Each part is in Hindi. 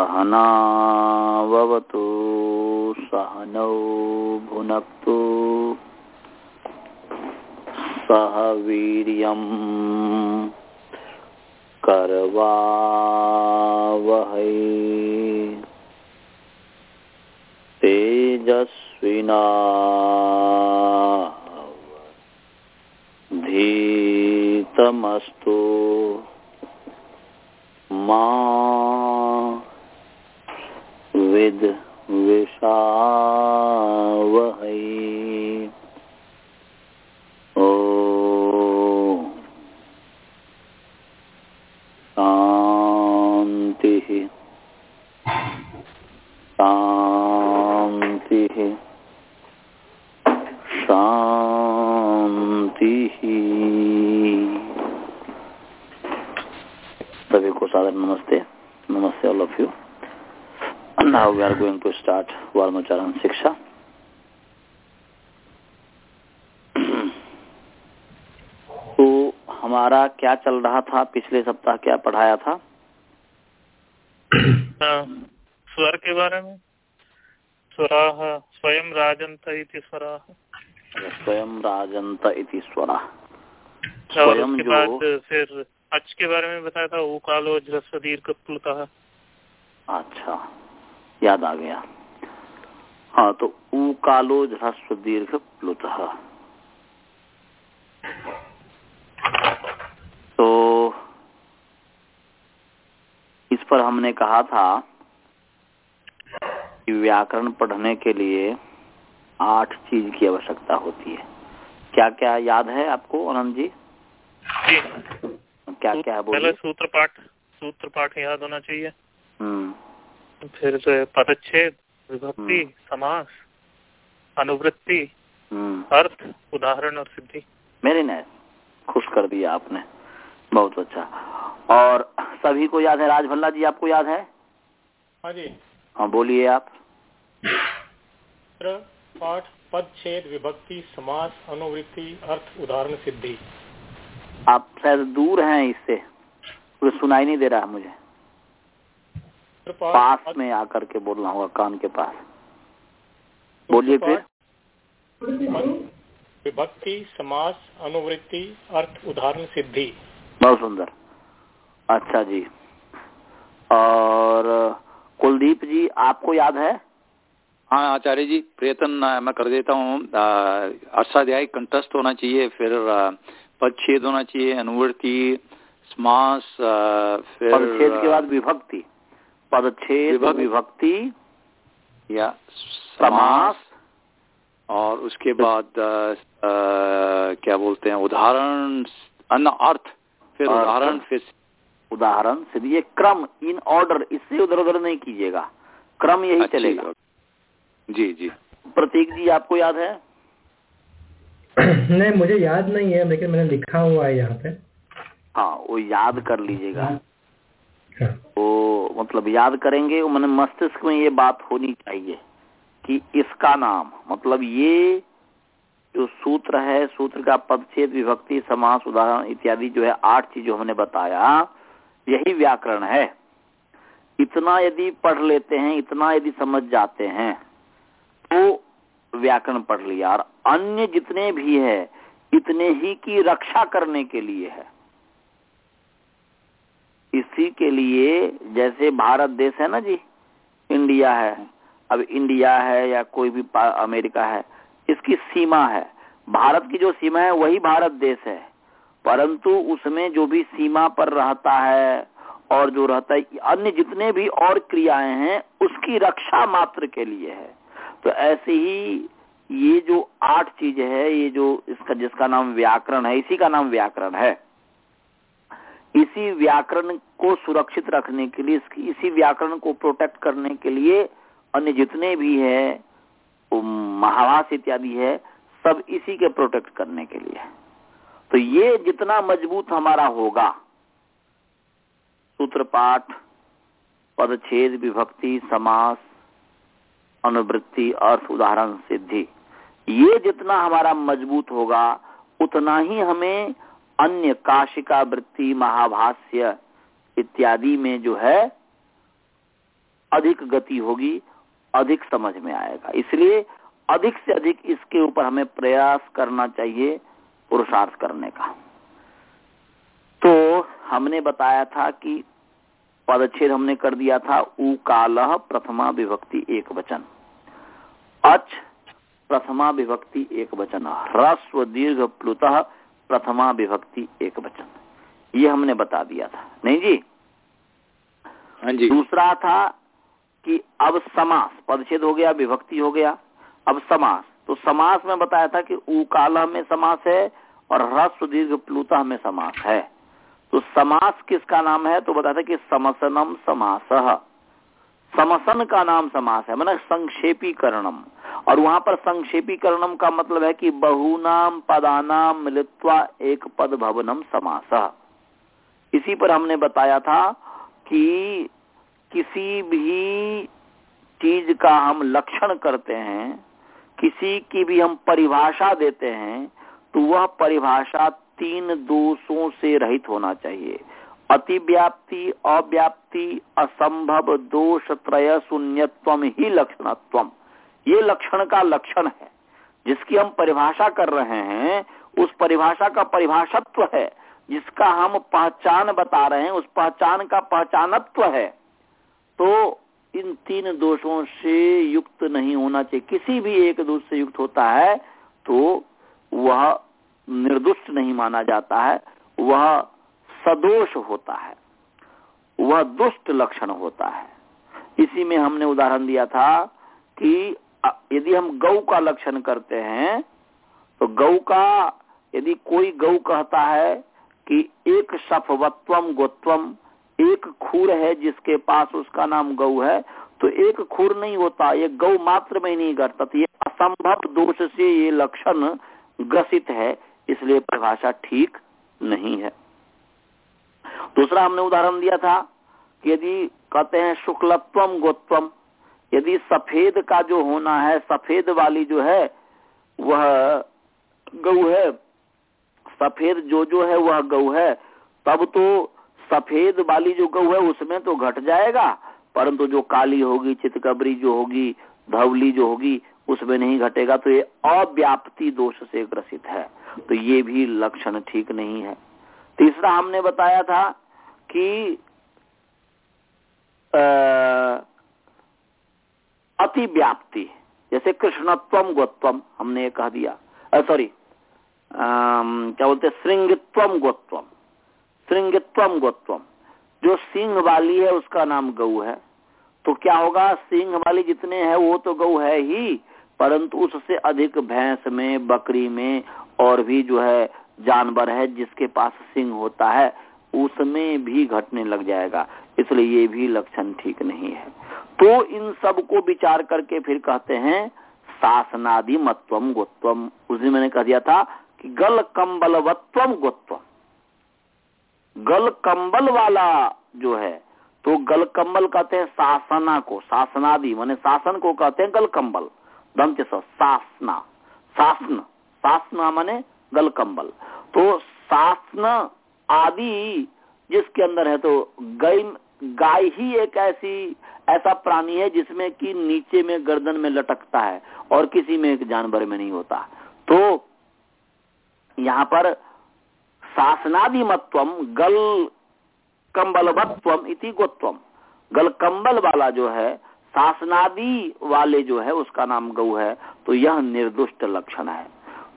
सहनावतु सहनौ भुनक्तु। सह वीर्यम् करवावहै। तेजस्विना धीतमस्तु मा विद विषावहै। ओ शान्तिः। शान्तिः। शान्तिः। सभी को सादर नमस्ते। Namaste all of you now we are going to start वर्णोच्चारण शिक्षा तो हमारा क्या चल रहा था? पिछले सप्ताह क्या पढ़ाया था? हाँ, स्वर के बारे में? स्वराह स्वयं राजंत इति स्वराह। स्वयं राजंत इति स्वरा स्वयं जो फिर अच के बारे में बताया था उकालो जृस्व दीर्घ प्लुतः। अच्छा। याद आ गया। हाँ तो ऊ कालो ह्रस्व दीर्घ प्लुत तो इस पर हमने कहा था कि व्याकरण पढ़ने के लिए आठ चीज़ की आवश्यकता होती है। क्या क्या याद है आपको आनंद जी? जी। क्या क्या है बोलिए। सूत्र पाठ सूत्र पाठ याद होना चाहिए। हम्म। फिर से पदच्छेद विभक्ति हम्म। समास अनुवृत्ति हम्म। अर्थ उदाहरण और सिद्धि। मेरी ने खुश कर दिया आपने। बहुत अच्छा। और सभी को याद है राज भल्ला जी आपको याद है? हाँ जी। हाँ बोलिए आप। पाठ पद छेद विभक्ति समास अनुवृत्ति अर्थ उदाहरण सिद्धि। आप शायद दूर हैं इससे। सुनाई नहीं दे रहा है मुझे। पाठ, पास में आकर के बोलना होगा कान के पास। बोलिए फिर। विभक्ति समास अनुवृत्ति अर्थ उदाहरण सिद्धि। बहुत सुंदर। अच्छा जी। और कुलदीप जी आपको याद है? हाँ आचार्य जी प्रयत्न मैं कर देता हूँ। अ, अष्टाध्यायी कंठस्थ होना चाहिए फिर पदछेद होना चाहिए अनुवृत्ति समास फिर पदच्छेद के बाद विभक्ति। पदच्छेद विभक्ति। विभक्ति या समास और उसके बाद अ, अ, क्या बोलते हैं उदाहरण अन्य अर्थ फिर उदाहरण फिर उदाहरण से ये क्रम इन ऑर्डर इससे उधर उधर नहीं कीजिएगा। क्रम यही चलेगा। जी जी। प्रतीक जी आपको याद है? नहीं मुझे याद नहीं है लेकिन मैंने लिखा हुआ है यहाँ पे। हाँ वो याद कर लीजिएगा। तो मतलब याद करेंगे, मैंने मस्तिष्क में ये बात होनी चाहिए कि इसका नाम मतलब ये जो सूत्र है, सूत्र का पदच्छेद विभक्ति, समास, उदाहरण इत्यादि जो है, आठ चीज़ हमने बताया, यही व्याकरण है। इतना यदि पढ़ लेते हैं, इतना यदि समझ जाते हैं तो व्याकरण पढ़ लिया। और अन्य जितने भी है, इतने ही की रक्षा करने के लिए है। इसी के लिए जैसे भारत देश है ना जी, इंडिया है, अब इंडिया है या कोई भी अमेरिका है, इसकी सीमा है। भारत की जो सीमा है, वही भारत देश है। परंतु उसमें जो भी सीमा पर रहता है और जो रहता है, अन्य जितने भी और क्रियाएँ हैं, उसकी रक्षा मात्र के लिए है। तो ऐसे ही ये जो आठ चीज़ है, ये जो इसका, जिसका नाम व्याकरण है, इसी का नाम व्याकरण है। इसी व्याकरण को सुरक्षित रखने के लिए इसी व्याकरण को प्रोटेक्ट करने के लिए अन्य जितने भी है उम, महाभास इत्यादि है सब इसी के प्रोटेक्ट करने के लिए तो ये जितना मज़बूत हमारा होगा सूत्र पाठ पदच्छेद विभक्ति समास अनुवृत्ति अर्थ उदाहरण सिद्धि ये जितना हमारा मज़बूत होगा उतना ही हमें अन्य काशिका वृत्ति महाभाष्य इत्यादि में जो है, अधिक गति होगी, अधिक समझ में आएगा। इसलिए अधिक से अधिक इसके ऊपर हमें प्रयास करना चाहिए पुरुषार्थ करने का। तो हमने बताया था कि पदच्छेद हमने कर दिया था, उ काल प्रथमा विभक्ति एक वचन। अच प्रथमा विभक्ति एक वचन। ह्रस्व दीर्घ प्लुत प्रथमा विभक्ति एक वचन। ये हमने बता दिया था। नहीं जी? हाँ जी। दूसरा था कि अब समास पदच्छेद हो गया विभक्ति हो गया। अब समास। तो समास में बताया था कि उ काल में समास है और ह्रस्व दीर्घ प्लुता में समास है। तो समास किसका नाम है? तो बताया था कि समसनम समास। समसन का नाम समास है मैंने संक्षेपीकरणम। और वहाँ पर संक्षेपीकरणम का मतलब है कि बहुनाम पदानाम मिलित्वा एक पद भवनम समास। इसी पर हमने बताया था कि किसी भी चीज़ का हम लक्षण करते हैं, किसी की भी हम परिभाषा देते हैं तो वह परिभाषा तीन दोषों से रहित होना चाहिए। अतिव्याप्ति, अव्याप्ति, असंभव, दोष, त्रय शून्यत्व ही लक्षणत्व ये लक्षण का लक्षण है। जिसकी हम परिभाषा कर रहे हैं, उस परिभाषा का परिभाषत्व है। जिसका हम पहचान बता रहे हैं, उस पहचान का पहचानत्व है। तो इन तीन दोषों से युक्त नहीं होना चाहिए। किसी भी एक दोष से युक्त होता है तो वह निर्दुष्ट नहीं माना जाता है। वह सदोष होता है। वह दुष्ट लक्षण होता है। इसी में हमने उदाहरण दिया था कि यदि हम गौ का लक्षण करते हैं तो गौ का, यदि कोई गौ कहता है कि एक सफवत्वम गोत्वम, एक खुर है जिसके पास उसका नाम गौ है तो एक खुर नहीं होता, ये गौ मात्र में नहीं करता। तो ये असंभव दोष से ये लक्षण ग्रसित है, इसलिए परिभाषा ठीक नहीं है। दूसरा हमने उदाहरण दिया था कि यदि कहते हैं शुक्लत्वम गोत्वम यदि सफ़ेद का जो होना है, सफ़ेद वाली जो है, वह गऊ है। सफ़ेद जो जो है, वह गऊ है। तब तो सफ़ेद वाली जो गौ है, उसमें तो घट जाएगा। परंतु जो काली होगी, चितकबरी जो होगी, धवली जो होगी, उसमें नहीं घटेगा। तो ये अव्याप्ति दोष से ग्रसित है। तो ये भी लक्षण ठीक नहीं है। तीसरा हमने बताया था कि अति व्याप्ति। जैसे कृष्णत्वम गोत्वम हमने कह दिया। सॉरी क्या बोलते श्रृंगित्वम गोत्वम श्रृंगित्वम गोत्वम जो सिंह वाली है, उसका नाम गौ है। तो क्या होगा? सिंह वाली जितने हैं, वो तो गौ है ही। परंतु उससे अधिक भैंस में, बकरी में और भी जो है, जानवर है, जिसके पास सिंह होता है, उसमें भी घटने लग जाएगा। इसलिए ये भी लक्षण ठीक नहीं है। तो इन सबको विचार करके फिर कहते हैं शासनादि मत्वम गोत्वम उस दिन मैंने कह दिया था कि गल कंबलवत्वम गोत्वम गल कम्बल वाला जो है तो गल कंबल कहते हैं शासना को शासनादि माने शासन को कहते हैं गल कंबल। दम के शासना शासन शासना माने गल कम्बल तो शासन आदि जिसके अंदर है तो गाय गाय ही एक ऐसी, ऐसा प्राणी है जिसमें कि नीचे में गर्दन में लटकता है और किसी में एक जानवर में नहीं होता। तो यहाँ पर शासनादि मत्वम गल कंबलवत्वम इति गोत्वम। गल कंबल वाला जो है, शासनादि वाले जो है, उसका नाम गौ है तो यह निर्दुष्ट लक्षण है।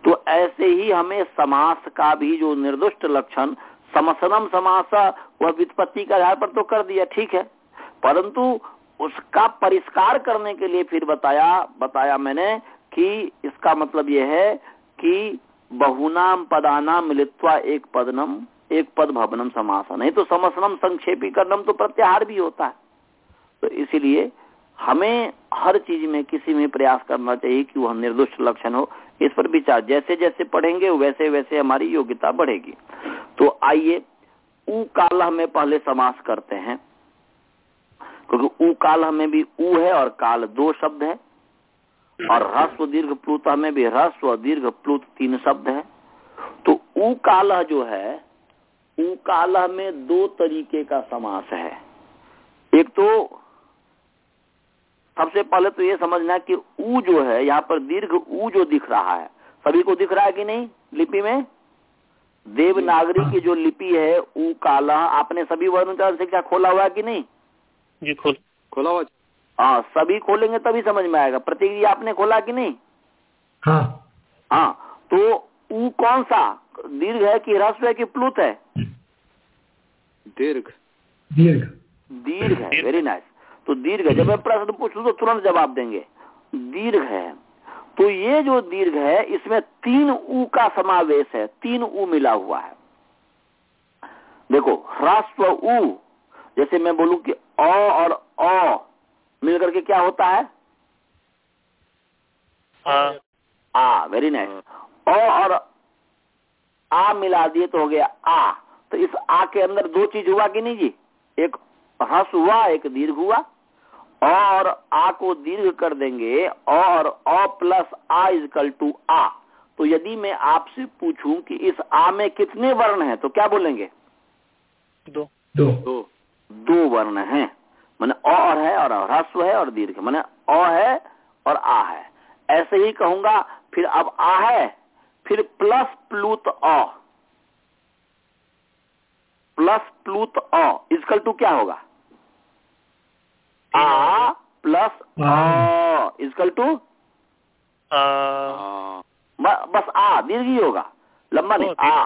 तो ऐसे ही हमें समास का भी जो निर्दुष्ट लक्षण समसनम समास, वह वित्पत्ति के आधार पर तो कर दिया, ठीक है। परंतु उसका परिष्कार करने के लिए फिर बताया बताया मैंने कि इसका मतलब यह है कि बहुनाम पदानाम मिलित्वा एक पदनम, एक पद भवनम समास। नहीं तो समसनम संक्षेपी करनम तो प्रत्याहार भी होता है। तो इसीलिए हमें हर चीज़ में किसी में प्रयास करना चाहिए कि वह निर्दुष्ट लक्षण हो। इस पर विचार। जैसे जैसे पढ़ेंगे, वैसे वैसे हमारी योग्यता बढ़ेगी। तो आइए, ऊ काल में पहले समास करते हैं। क्योंकि ऊ काल में भी ऊ है और काल दो शब्द है। और ह्रस्व दीर्घ प्लूत में भी ह्रस्व दीर्घ प्लूत तीन शब्द है। तो ऊ काल जो है, ऊ काल में दो तरीके का समास है। एक तो सबसे पहले तो ये समझना कि ऊ जो है यहाँ पर दीर्घ ऊ जो दिख रहा है सभी को दिख रहा है कि नहीं लिपि में? देवनागरी की जो लिपि है ऊ काला आपने सभी वर्ण से क्या खोला हुआ है कि नहीं? जी खोल। खोला हुआ हाँ। सभी खोलेंगे तभी समझ में आएगा। प्रतीक आपने खोला कि नहीं? हाँ। हाँ तो ऊ कौन सा? दीर्घ है कि ह्रस्व है कि प्लुत है? दीर्घ। दीर्घ। दीर्घ है वेरी नाइस तो दीर्घ है। जब मैं प्रश्न पूछूँ तो तुरंत जवाब देंगे। दीर्घ है। तो ये जो दीर्घ है इसमें तीन ऊ का समावेश है। तीन ऊ मिला हुआ है। देखो ह्रस्व ऊ जैसे मैं बोलूँ कि अ और अ मिलकर के क्या होता है? आ आ वेरी नाइस अ और आ मिला दिए तो हो गया आ। तो इस आ के अंदर दो चीज़ हुआ कि नहीं जी? एक हस हुआ एक दीर्घ हुआ। और आ को दीर्घ कर देंगे और अ प्लस आ इजकल टू आ। तो यदि मैं आपसे पूछूँ कि इस आ में कितने वर्ण हैं तो क्या बोलेंगे? दो। दो। दो। दो वर्ण हैं। मैंने अ और है और ह्रस्व है और दीर्घ। मैंने अ है और आ है। ऐसे ही कहूँगा फिर अब आ है फिर प्लस प्लूत अ। प्लस प्लूत अ इसकल टू क्या होगा? आ प्लस इसकल टू? बस आ दीर्घ ही होगा। लंबा नहीं आ।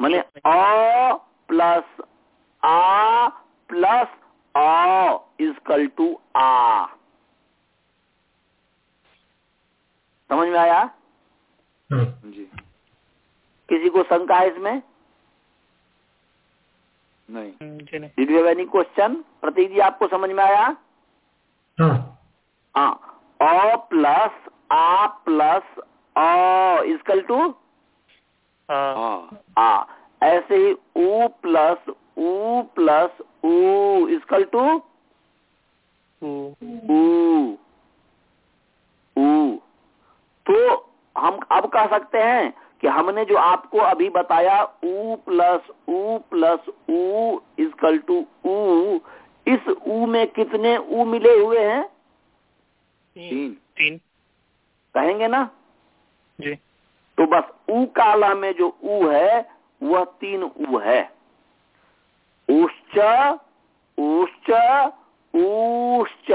मैंने अ प्लस आ प्लस अ इजकल टू आ। समझ में आया? हाँ। जी। किसी को शंका है इसमें? नहीं। जी नहीं। Did you have any question Pratik ji आपको समझ में आया? हाँ। हाँ। अ प्लस आ प्लस अ इजकल टू आ हाँ। ऐसे ही ऊ प्लस ऊ प्लस ऊ इजकल टू ऊ तो हम अब कह सकते हैं कि हमने जो आपको अभी बताया ऊ प्लस ऊ प्लस ऊ इजकल टू ऊ इस ऊ में कितने ऊ मिले हुए हैं? तीन। तीन। कहेंगे ना? जी। तो बस ऊ काला में जो ऊ है वह तीन ऊ है। उश्च उश्च उश्च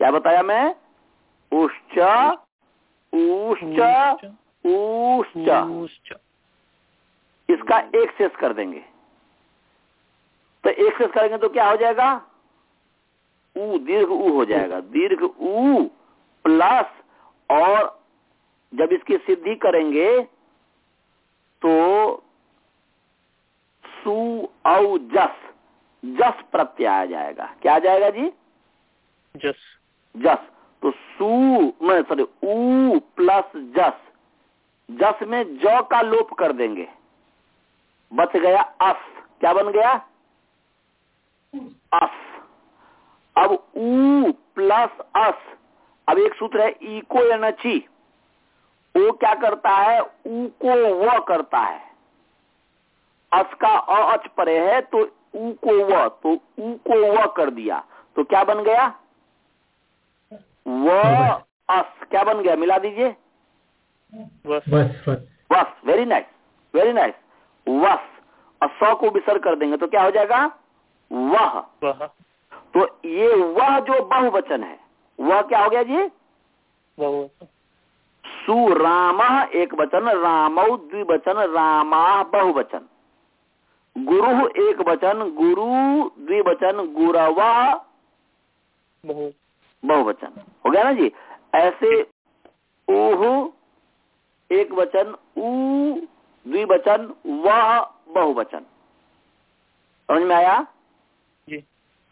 क्या बताया मैं? उश्च उश्च ऊश्च इसका एक शेष कर देंगे। तो एक शेष करेंगे तो क्या हो जाएगा? ऊ दीर्घ ऊ हो जाएगा। दीर्घ ऊ प्लस और जब इसकी सिद्धि करेंगे तो सु औ जस। जस प्रत्यय आ जाएगा। क्या आ जाएगा जी? जस। जस। तो सु में सॉरी ऊ प्लस जस। जस में ज का लोप कर देंगे। बच गया अस। क्या बन गया? अस। अब ऊ प्लस अस। अब एक सूत्र है, इको या नची वो क्या करता है? ऊ को व करता है। अस का अच परे है तो ऊ को व। तो ऊ को व कर दिया। तो क्या बन गया? व अस क्या बन गया? मिला दीजिए। बस। बस बस। वस वेरी नाइस वेरी नाइस वस और सौ को विसर्ग कर देंगे तो क्या हो जाएगा? वह। वह। तो ये वह जो बहुवचन है वह क्या हो गया जी? सुराम एक वचन रामौ द्विवचन रामा बहुवचन। गुरु एक वचन गुरु द्विवचन गुरवा बहुवचन। हो गया ना जी? ऐसे ओह एक वचन ऊ द्विवचन वह बहुवचन। समझ में आया? जी।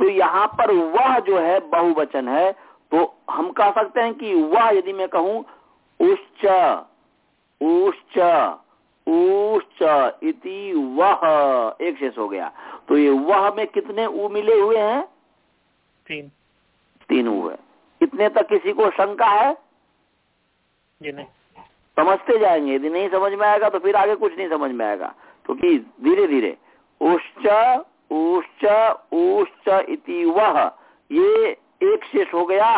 तो यहाँ पर वह जो है बहुवचन है तो हम कह सकते हैं कि वह यदि मैं कहूँ उश्च उश्च उश्च इति वह एक शेष हो गया। तो ये वह में कितने ऊ मिले हुए हैं? तीन। तीन ऊ है इतने तक किसी को शंका है? जी नहीं। समझते जाएँगे। यदि नहीं समझ में आएगा तो फिर आगे कुछ नहीं समझ में आएगा। क्योंकि धीरे धीरे उश्च उश्च उश्च इति वह। ये एक शेष हो गया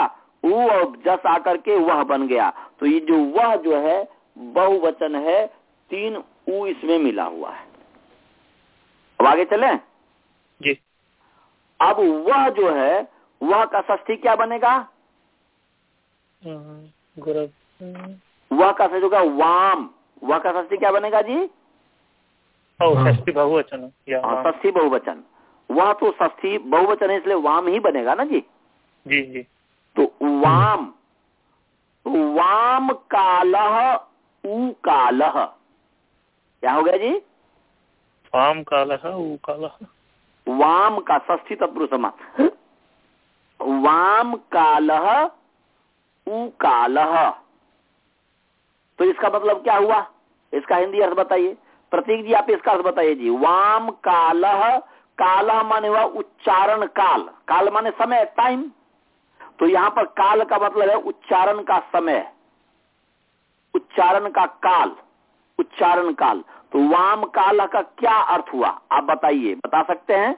उ और जस आकर के वह बन गया। तो ये जो वह जो है बहुवचन है तीन ऊ इसमें मिला हुआ है। अब आगे चले? जी। अब वह जो है वह का ष्ठी क्या बनेगा? वह का ष्ठी होगा वाम। वह का ष्ठी क्या बनेगा जी? ओ हाँ। षष्ठी बहुवचन या हाँ हाँ। बहुवचन। वह तो ष्ठी बहुवचन है इसलिए वाम ही बनेगा ना जी? जी जी। तो वाम तो वाम कालह उ कालह। क्या हो गया जी? वाम कालः ऊ कालः वाम का ष्ठी तत्पुरुष समास वाम कालह उ कालह। तो इसका मतलब क्या हुआ? इसका हिंदी अर्थ बताइए। प्रतीक जी, आप इसका अर्थ बताइए जी। वाम कालह कालह माने हुआ उच्चारण काल। काल माने समय टाइम तो यहाँ पर काल का मतलब है उच्चारण का समय। उच्चारण का काल। उच्चारण काल। तो वाम काल का क्या अर्थ हुआ? आप बताइए। बता सकते हैं?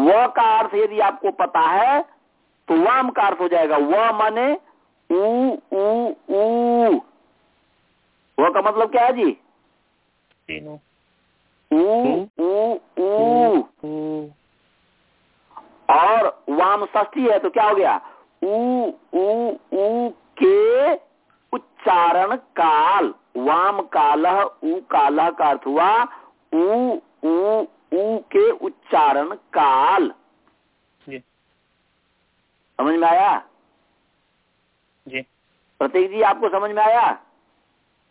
व का अर्थ यदि आपको पता है तो वाम का अर्थ हो जाएगा व माने ऊ ऊ ऊ व का मतलब क्या है जी? तीनों। ऊ ऊ ऊ ऊ और वाम षष्ठी है तो क्या हो गया? ऊ ऊ ऊ के उच्चारण काल। वाम काल ऊ काल का अर्थ हुआ ऊ ऊ ऊ के उच्चारण काल। जी। समझ में आया? जी। प्रतीक जी आपको समझ में आया?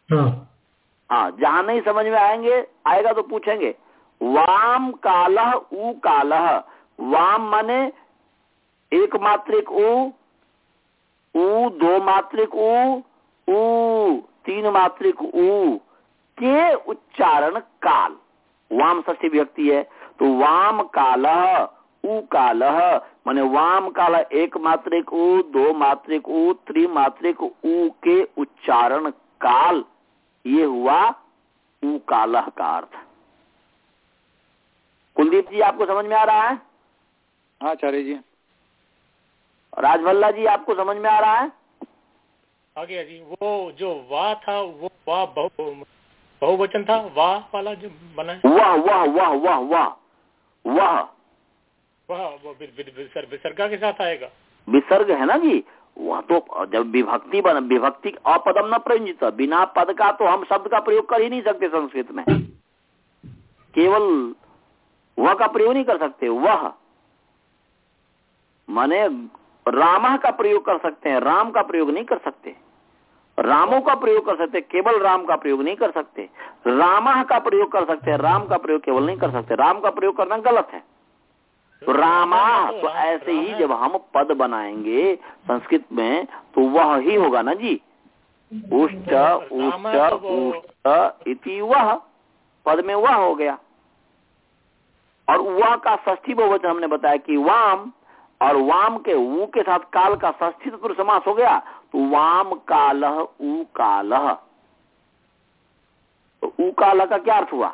हाँ। हाँ जहाँ नहीं समझ में आएँगे आएगा तो पूछेंगे। वाम कालह ऊ कालह वाम माने एक मात्रिक ऊ ऊ दो मात्रिक ऊ ऊ तीन मात्रिक ऊ के उच्चारण काल। वाम षष्ठी व्यक्ति है तो वाम काल ऊ कालह माने वाम काल एक मात्रिक ऊ दो मात्रिक ऊ त्रिमात्रिक ऊ के उच्चारण काल ये हुआ ऊ कालह का अर्थ। कुलदीप जी आपको समझ में आ रहा है? हाँ आचार्य जी। राजभल्ला जी आपको समझ में आ रहा है? आ गया जी वो जो वाह था वो वाह बहु बहुवचन था वाह वाला जो बना है। वह वह वह वह वह वह। वह विसर्गा के साथ आएगा। विसर्ग है ना जी? वह तो जब विभक्ति बन विभक्ति अपदम न प्रयुंजित बिना पद का तो हम शब्द का प्रयोग कर ही नहीं सकते संस्कृत में। केवल वह का प्रयोग नहीं कर सकते वह। माने रामा का प्रयोग कर सकते हैं राम का प्रयोग नहीं कर सकते। रामों का प्रयोग कर सकते केवल राम का प्रयोग नहीं कर सकते। रामा का प्रयोग कर सकते हैं राम का प्रयोग केवल नहीं कर सकते। राम का प्रयोग करना गलत है। तो रामा तो ऐसे ही जब हम पद बनाएँगे संस्कृत में तो वह ही होगा ना जी? उष्ट उष्ट उष्ट इति वह। पद में वह हो गया। और वह का षष्ठी बहुवचन हमने बताया कि वाम और वाम के ऊ के साथ काल का षष्ठी तत्पुरुष समास हो गया तो वाम कालह ऊ कालह तो ऊ कालह का क्या अर्थ हुआ?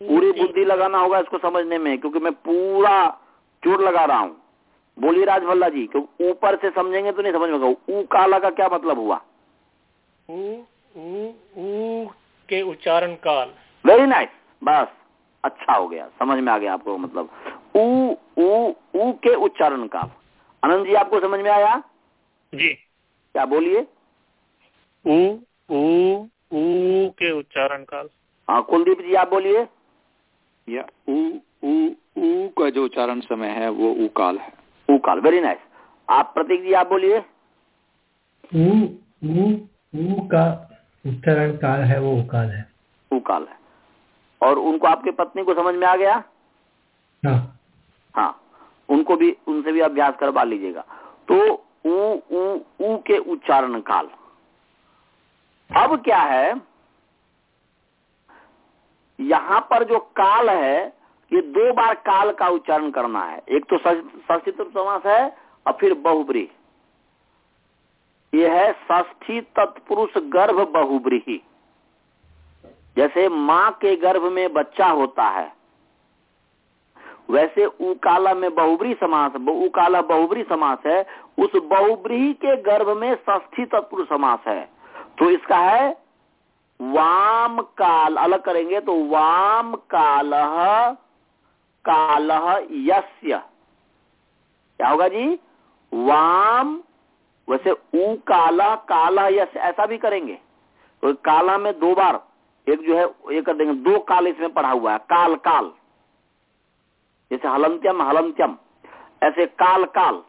पूरी बुद्धि लगाना होगा इसको समझने में क्योंकि मैं पूरा ज़ोर लगा रहा हूँ। बोलिए राजभल्ला जी क्योंकि ऊपर से समझेंगे तो नहीं समझ में ऊ काला का क्या मतलब हुआ? ऊ ऊ ऊ के उच्चारण काल। वेरी नाइस बस। अच्छा हो गया समझ में आ गया आपको मतलब। ऊ ऊ ऊ के उच्चारण काल आनंद जी आपको समझ में आया? जी। क्या बोलिए? ऊ ऊ ऊ के उच्चारण काल हाँ कुलदीप जी आप बोलिए। या ऊ ऊ ऊ का जो उच्चारण समय है वो ऊ काल है। ऊ काल वेरी नाइस आप प्रतीक जी आप बोलिए। ऊ ऊ ऊ का उच्चारण काल है वो उकाल है। ऊ काल है। और उनको आपके पत्नी को समझ में आ गया? हाँ। हाँ। उनको भी उनसे भी अभ्यास करवा लीजिएगा। तो ऊ ऊ ऊ के उच्चारण काल। अब क्या है? यहाँ पर जो काल है ये दो बार काल का उच्चारण करना है। एक तो षष्ठी समास है और फिर बहुब्री यह है ष्ठी तत्पुरुष गर्भ बहुब्रीही जैसे माँ के गर्भ में बच्चा होता है, वैसे उकाला में बहुबरी समास उकाला बहुबरी समास है, उस बहुब्री के गर्भ में ष्ठी तत्पुरुष समास है। तो इसका है वाम काल, अलग करेंगे तो वाम काल काल यस्य। क्या होगा जी? वाम, वैसे ऊ काला काला यश ऐसा भी करेंगे। तो काला में दो बार एक जो है, ये कर देंगे, दो काल इसमें पढ़ा हुआ है, काल काल। जैसे हलंत्यम हलंत्यम। ऐसे काल काल।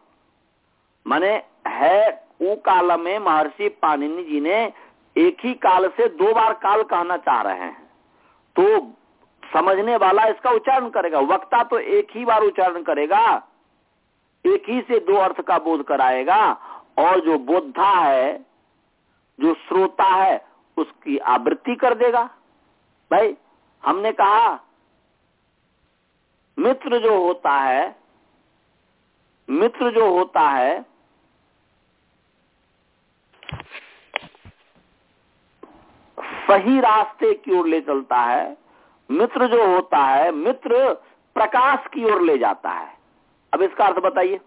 माने है, ऊ काल में महर्षि पाणिनि जी ने एक ही काल से दो बार काल कहना चाह रहे हैं। तो समझने वाला इसका उच्चारण करेगा। वक्ता तो एक ही बार उच्चारण करेगा, एक ही से दो अर्थ का बोध कराएगा, और जो बोधा है, जो श्रोता है उसकी आवृत्ति कर देगा। भाई, हमने कहा, मित्र जो होता है, मित्र जो होता है, सही रास्ते की ओर ले चलता है, मित्र जो होता है, मित्र प्रकाश की ओर ले जाता है। अब इसका अर्थ बताइए।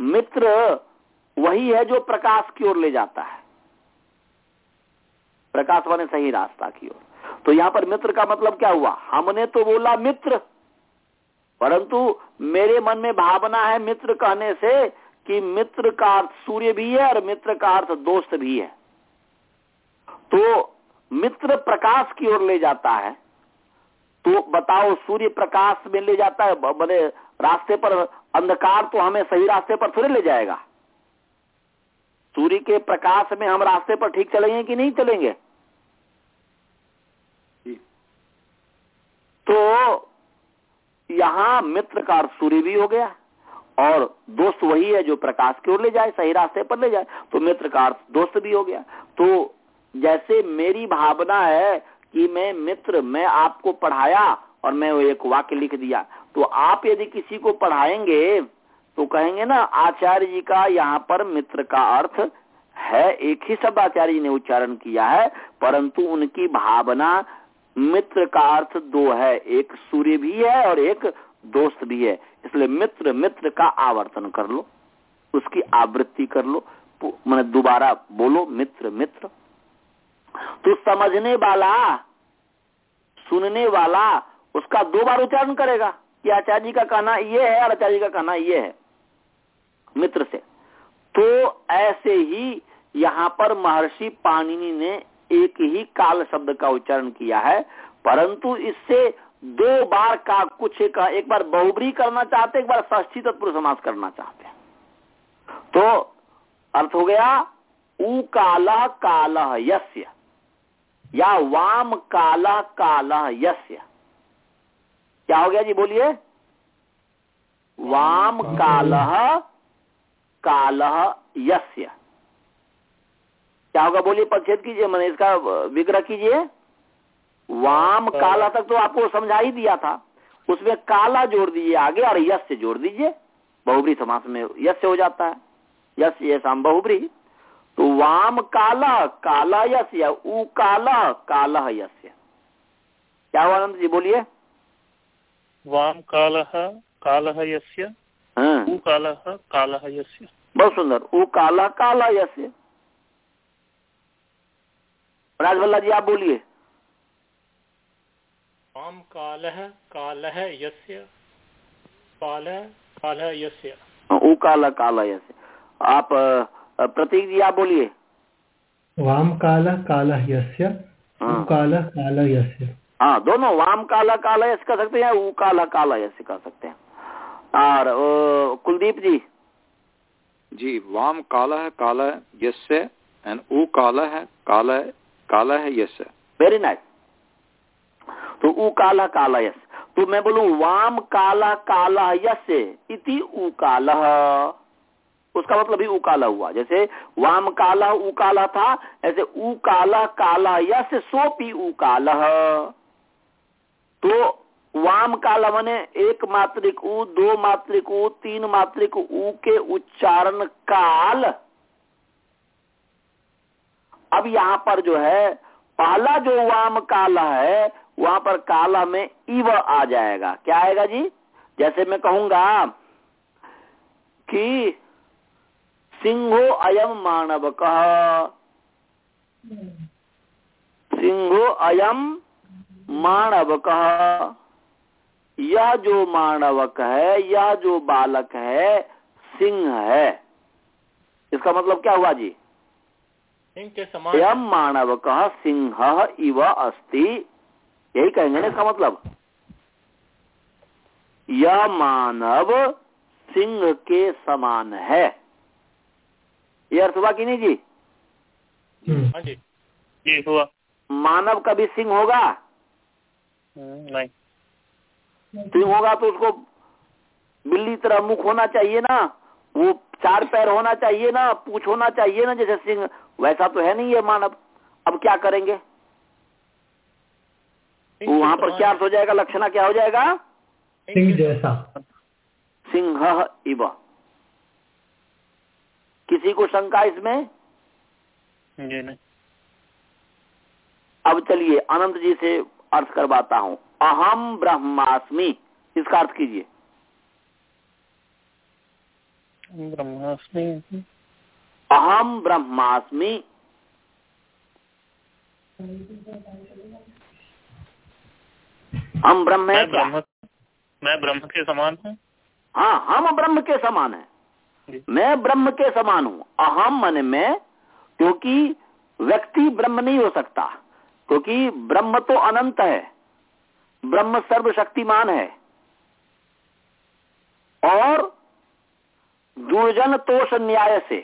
मित्र वही है जो प्रकाश की ओर ले जाता है। प्रकाश वाले सही रास्ता की ओर। तो यहाँ पर मित्र का मतलब क्या हुआ? हमने तो बोला मित्र। परंतु मेरे मन में भावना है मित्र कहने से कि मित्र का अर्थ सूर्य भी है और मित्र का अर्थ दोस्त भी है। तो मित्र प्रकाश की ओर ले जाता है। तो बताओ सूर्य प्रकाश में ले जाता है? बड़े रास्ते पर, अंधकार तो हमें सही रास्ते पर थोड़े ले जाएगा। सूर्य के प्रकाश में हम रास्ते पर ठीक चलेंगे कि नहीं चलेंगे? तो यहाँ मित्र का सूर्य भी हो गया और दोस्त वही है जो प्रकाश की ओर ले जाए सही रास्ते पर ले जाए तो मित्र का अर्थ दोस्त भी हो गया। तो जैसे मेरी भावना है कि मैं मित्र मैं आपको पढ़ाया और मैं वो एक वाक्य लिख दिया तो आप यदि किसी को पढ़ाएँगे तो कहेंगे ना, आचार्य जी का यहाँ पर मित्र का अर्थ है, एक ही शब्द आचार्य जी ने उच्चारण किया है, परंतु उनकी भावना मित्र का अर्थ दो है, एक सूर्य भी है और एक दोस्त भी है। इसलिए मित्र मित्र का आवर्तन कर लो, उसकी आवृत्ति कर लो मैंने दोबारा बोलो, मित्र मित्र। तो समझने वाला, सुनने वाला, उसका दो बार उच्चारण करेगा, कि आचार्य जी का कहना ये है और आचार्य जी का कहना ये है। मित्र से। तो ऐसे ही यहाँ पर महर्षि पाणिनि ने एक ही काल शब्द का उच्चारण किया है, परंतु इससे दो बार का कुछ का एक बार बहुबरी करना चाहते एक बार ष्ठी तत्पुरुष समास करना चाहते तो अर्थ हो गया उ काल काल यस्य, या वाम काल काल यस्य। क्या हो गया जी बोलिए? वाम काल काल यस्य। क्या होगा बोलिए परिच्छेद कीजिए मैंने इसका विग्रह कीजिए। वाम काला तक तो आपको समझा ही दिया था। उसमें काला जोड़ दीजिए आगे और यश से जोड़ दीजिए। बहुबरी समास में यश से हो जाता है। यश ये शाम बहुबरी तो वाम काला काला यश या उ काला काला यश क्या हुआ जी बोलिए? वाम काल काल यस्य। काल काल यस्य। बहुत सुंदर। उ काला काला यस्य। राजवल्ला जी आप बोलिए। वाम काल काल यस्य। काल काल यस्य। उ काला काला यस्य। आप प्रतीक जी आप बोलिए। वाम काल काल यस्य काल काल यस्य। हाँ दोनों वाम काला काला यश कर सकते हैं ऊ काला काला यश कर सकते हैं। और कुलदीप जी। जी वाम काला है काला यश एंड ऊ काला है काला काला है यश वेरी नाइस तो ऊ काला काला यश। तो मैं बोलू वाम काला काला यश इति ऊ काला। उसका मतलब ही उकाला हुआ। जैसे वाम काला उकाला था ऐसे ऊ काला काला यश सोपी उकाला तो वाम काल मैंने एक मात्रिक ऊ, दो मात्रिक ऊ, तीन मात्रिक ऊ के उच्चारण काल। अब यहाँ पर जो है, पहला जो वाम काल है, वहाँ पर काला में इव आ जाएगा। क्या आएगा जी? जैसे मैं कहूँगा कि सिंहो अयम मानव कह सिंहो अयम मानव कह यह जो मानवक है यह जो बालक है सिंह है। इसका मतलब क्या हुआ जी? सिंह के समान यम मानव कह सिंह इव अस्ति। यही कहेंगे ना इसका मतलब? यह मानव सिंह के समान है। ये अर्थ हुआ कि नहीं जी? हम्म, हाँ जी। जी हुआ। मानव कभी सिंह होगा? हम्म, नहीं। सिंह होगा तो उसको बिल्ली तरह मुख होना चाहिए ना वो चार पैर होना चाहिए ना पूछ होना चाहिए ना जैसे सिंह वैसा तो है नहीं है मानव। अब क्या करेंगे? वहाँ पर क्या अर्थ हो जाएगा लक्षणा क्या हो जाएगा? सिंह जैसा। सिंह इव। किसी को शंका इसमें? अब चलिए अनंत जी से अर्थ करवाता हूँ। अहम ब्रह्मास्मि। इसका अर्थ कीजिए। ब्रह्मास्मि अहम ब्रह्मास्मि। हम ब्रह्म है मैं ब्रह्म मैं ब्रह्म के समान हूँ? हाँ हम ब्रह्म के समान है। मैं ब्रह्म के समान हूँ। अहम मन में क्योंकि व्यक्ति ब्रह्म नहीं हो सकता क्योंकि ब्रह्म तो अनंत है। ब्रह्म सर्वशक्तिमान है। और दुर्जन तोष न्याय से।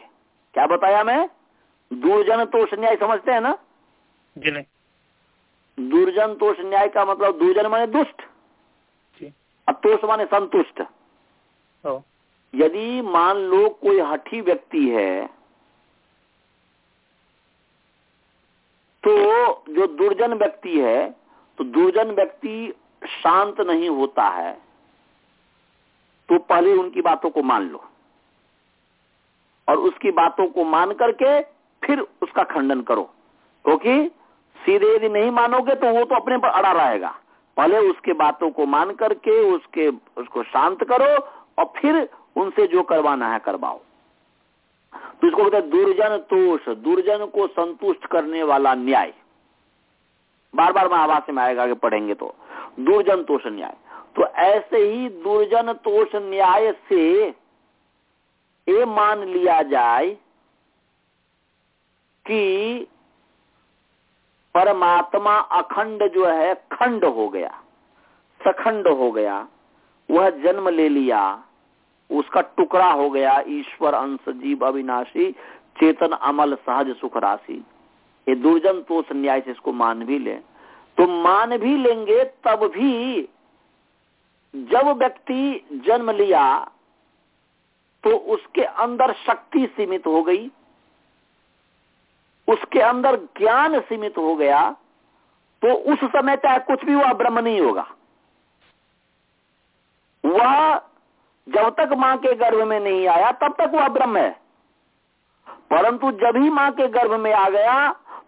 क्या बताया मैं? दुर्जन तोष न्याय समझते हैं ना? जी नहीं। दुर्जन तोष न्याय का मतलब दुर्जन माने दुष्ट। और तोष माने संतुष्ट। यदि मान लो कोई हठी व्यक्ति है तो जो दुर्जन व्यक्ति है तो दुर्जन व्यक्ति शांत नहीं होता है तो पहले उनकी बातों को मान लो। और उसकी बातों को मान करके फिर उसका खंडन करो। क्योंकि सीधे यदि नहीं मानोगे तो वो तो अपने पर अड़ा रहेगा। पहले उसके बातों को मान करके उसके, उसको शांत करो और फिर उनसे जो करवाना है करवाओ। तो इसको बोलते दुर्जन तोष दुर्जन को संतुष्ट करने वाला न्याय। बार बार मैं आवाज़ में आएगा पढ़ेंगे तो। दुर्जन तोष न्याय। तो ऐसे ही दुर्जन तोष न्याय से ये मान लिया जाए कि परमात्मा अखंड जो है, खंड हो गया। सखंड हो गया। वह जन्म ले लिया। उसका टुकड़ा हो गया। ईश्वर, अंश, जीव, अविनाशी, चेतन, अमल, सहज, सुख राशि। ये दुर्जन तो न्याय से इसको मान भी ले। तो मान भी लेंगे, तब भी जब व्यक्ति जन्म लिया तो उसके अंदर शक्ति सीमित हो गई। उसके अंदर ज्ञान सीमित हो गया तो उस समय चाहे कुछ भी वह ब्रह्म नहीं होगा। वह जब तक माँ के गर्भ में नहीं आया, तब तक वह ब्रह्म है। परंतु जब ही माँ के गर्भ में आ गया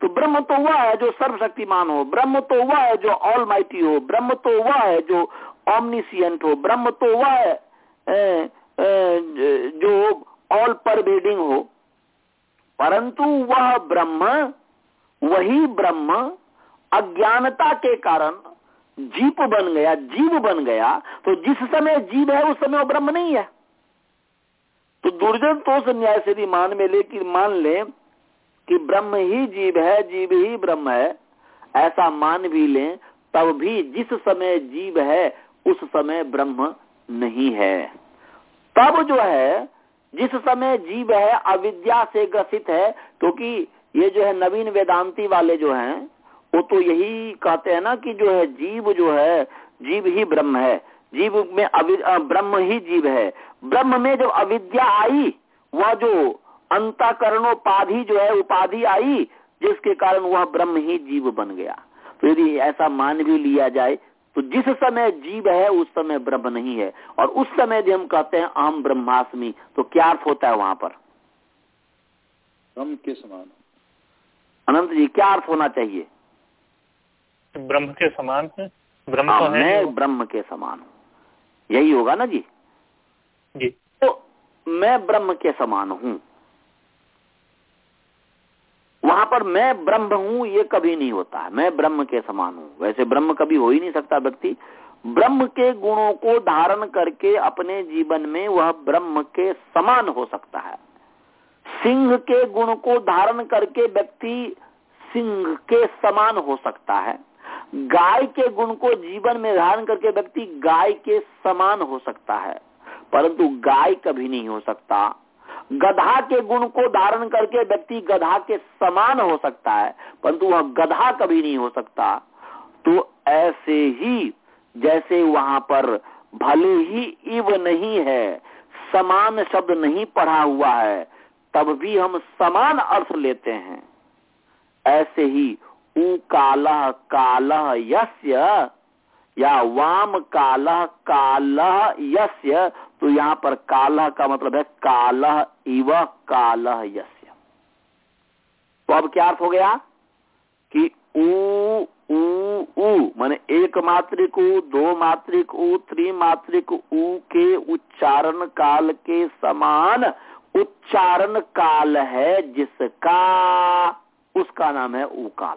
तो ब्रह्म तो वह है जो सर्वशक्तिमान हो, ब्रह्म तो वह है जो ऑल माइटी हो, ब्रह्म तो वह है जो ऑमनिसियंट हो, ब्रह्म तो वह है जो ऑल परवेडिंग हो। परंतु वह ब्रह्म, वही ब्रह्म अज्ञानता के कारण जीप बन गया, जीव बन गया तो जिस समय जीव है, उस समय वो ब्रह्म नहीं है। तो दुर्जन तो न्याय से भी मान में ले कि मान ले कि ब्रह्म ही जीव है, जीव ही ब्रह्म है, ऐसा मान भी लें, तब भी जिस समय जीव है, उस समय ब्रह्म नहीं है। तब जो है, जिस समय जीव है, अविद्या से ग्रसित है, क्योंकि ये जो है नवीन वेदांती वाले जो हैं, वो तो यही कहते हैं ना कि जो है जीव जो है, जीव ही ब्रह्म है। जीव में ब्रह्म ही जीव है। ब्रह्म में जब अविद्या आई, वह जो अंतकरणोपाधि जो है उपाधि आई जिसके कारण वह ब्रह्म ही जीव बन गया। तो यदि ऐसा मान भी लिया जाए तो जिस समय जीव है उस समय ब्रह्म नहीं है। और उस समय यदि हम कहते हैं आम ब्रह्मास्मि। तो क्या अर्थ होता है वहाँ पर? ब्रह्म के समान अनंत जी क्या अर्थ होना चाहिए? ब्रह्म के समान है? ब्रह्म हाँ, तो है मैं ब्रह्म के समान हूँ। यही होगा ना जी? जी। तो मैं ब्रह्म के समान हूँ। वहाँ पर मैं ब्रह्म हूँ, ये कभी नहीं होता। मैं ब्रह्म के समान हूँ। वैसे ब्रह्म कभी हो ही नहीं सकता व्यक्ति। ब्रह्म के गुणों को धारण करके अपने जीवन में वह ब्रह्म के समान हो सकता है। सिंह के गुण को धारण करके व्यक्ति सिंह के समान हो सकता है। गाय के गुण को जीवन में धारण करके व्यक्ति गाय के समान हो सकता है। परंतु गाय कभी नहीं हो सकता। गधा के गुण को धारण करके व्यक्ति गधा के समान हो सकता है, परंतु वह गधा कभी नहीं हो सकता। तो ऐसे ही, जैसे वहाँ पर भले ही इव नहीं है, समान शब्द नहीं पढ़ा हुआ है, तब भी हम समान अर्थ लेते हैं। ऐसे ही उ कालह कालह यस्य या वाम कालह कालह यस्य तो यहाँ पर कालह का मतलब है कालह इव कालह यस्य। तो अब क्या अर्थ हो गया? कि उ उ उ, माने एक मात्रिक उ, दो मात्रिक उ, त्रिमात्रिक उ के उच्चारण काल के समान उच्चारण काल है जिसका, उसका नाम है उकाल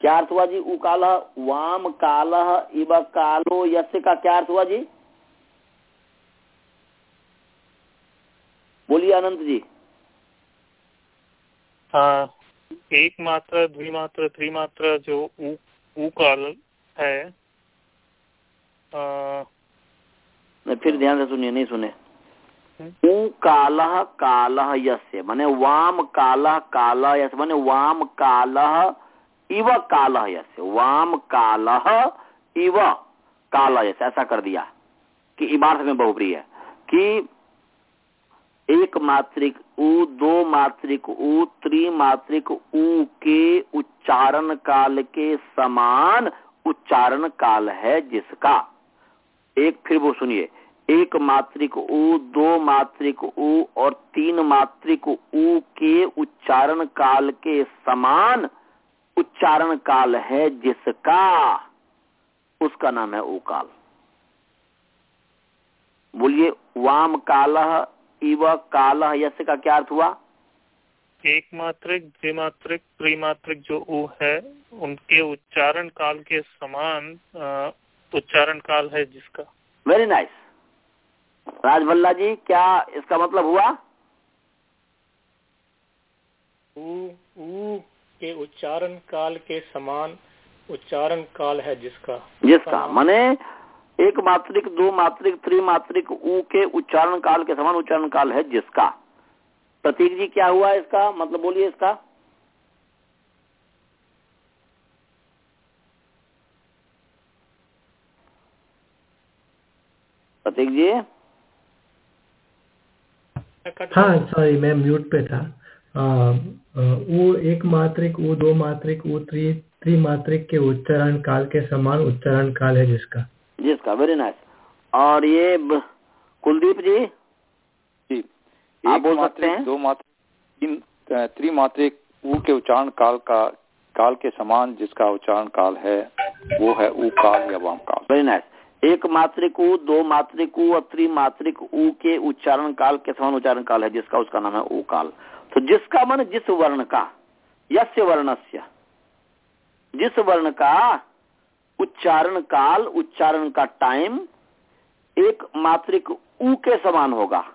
क्या अर्थ हुआ जी? उकाल वाम काल इव कालो यस्य का क्या अर्थ हुआ जी? बोलिए अनंत जी। हाँ एक मात्रा द्विमात्रा त्रिमात्रा जो ऊ ऊ काल है आ, फिर ध्यान से सुनिए नहीं सुने। उ काल काल यस्य माने वाम काल काल यस्य माने वाम काल इव काल यस्य वाम काल इव काल यस्य ऐसा कर दिया कि इबार्थ में बहुप्रिय है कि एक मात्रिक उ, दो मात्रिक उ त्रिमात्रिक उ के उच्चारण काल के समान उच्चारण काल है जिसका। एक फिर वो सुनिए। एक मात्रिक उ, दो मात्रिक उ और तीन मात्रिक उ के उच्चारण काल के समान उच्चारण काल है जिसका उसका नाम है उकाल बोलिए वाम काल इव काल यश का क्या अर्थ हुआ? एक मात्रिक द्विमात्रिक त्रिमात्रिक जो ऊ है उनके उच्चारण काल के समान उच्चारण काल है जिसका। वेरी नाइस राजभल्ला जी क्या इसका मतलब हुआ? ऊ ऊ के उच्चारण काल के समान उच्चारण काल है जिसका। जिसका माने एक मात्रिक दो मात्रिक त्रिमात्रिक उ के उच्चारण काल के समान उच्चारण काल है जिसका। प्रतीक जी क्या हुआ इसका? मतलब बोलिए इसका। प्रतीक जी? हाँ सॉरी मैं म्यूट पे था। वो एक मात्रिक वो दो मात्रिक वो त्रि त्रिमात्रिक के उच्चारण काल के समान उच्चारण काल है जिसका। जिसका। वेरी नाइस और ये ब- कुलदीप जी? जी। आप बोल सकते हैं? दो मात्रिक तीन त्रिमात्रिक ऊ के उच्चारण काल का काल के समान जिसका उच्चारण काल है वो है ऊ काल या वाम काल। वेरी नाइस एक मात्रिक उ दो मात्रिक उ और त्रिमात्रिक उ के उच्चारण काल के समान उच्चारण काल है जिसका उसका नाम है उ काल। तो जिसका मन जिस वर्ण का यस्य वर्णस्य। जिस वर्ण का उच्चारण काल उच्चारण का टाइम एक मात्रिक ऊ के समान होगा।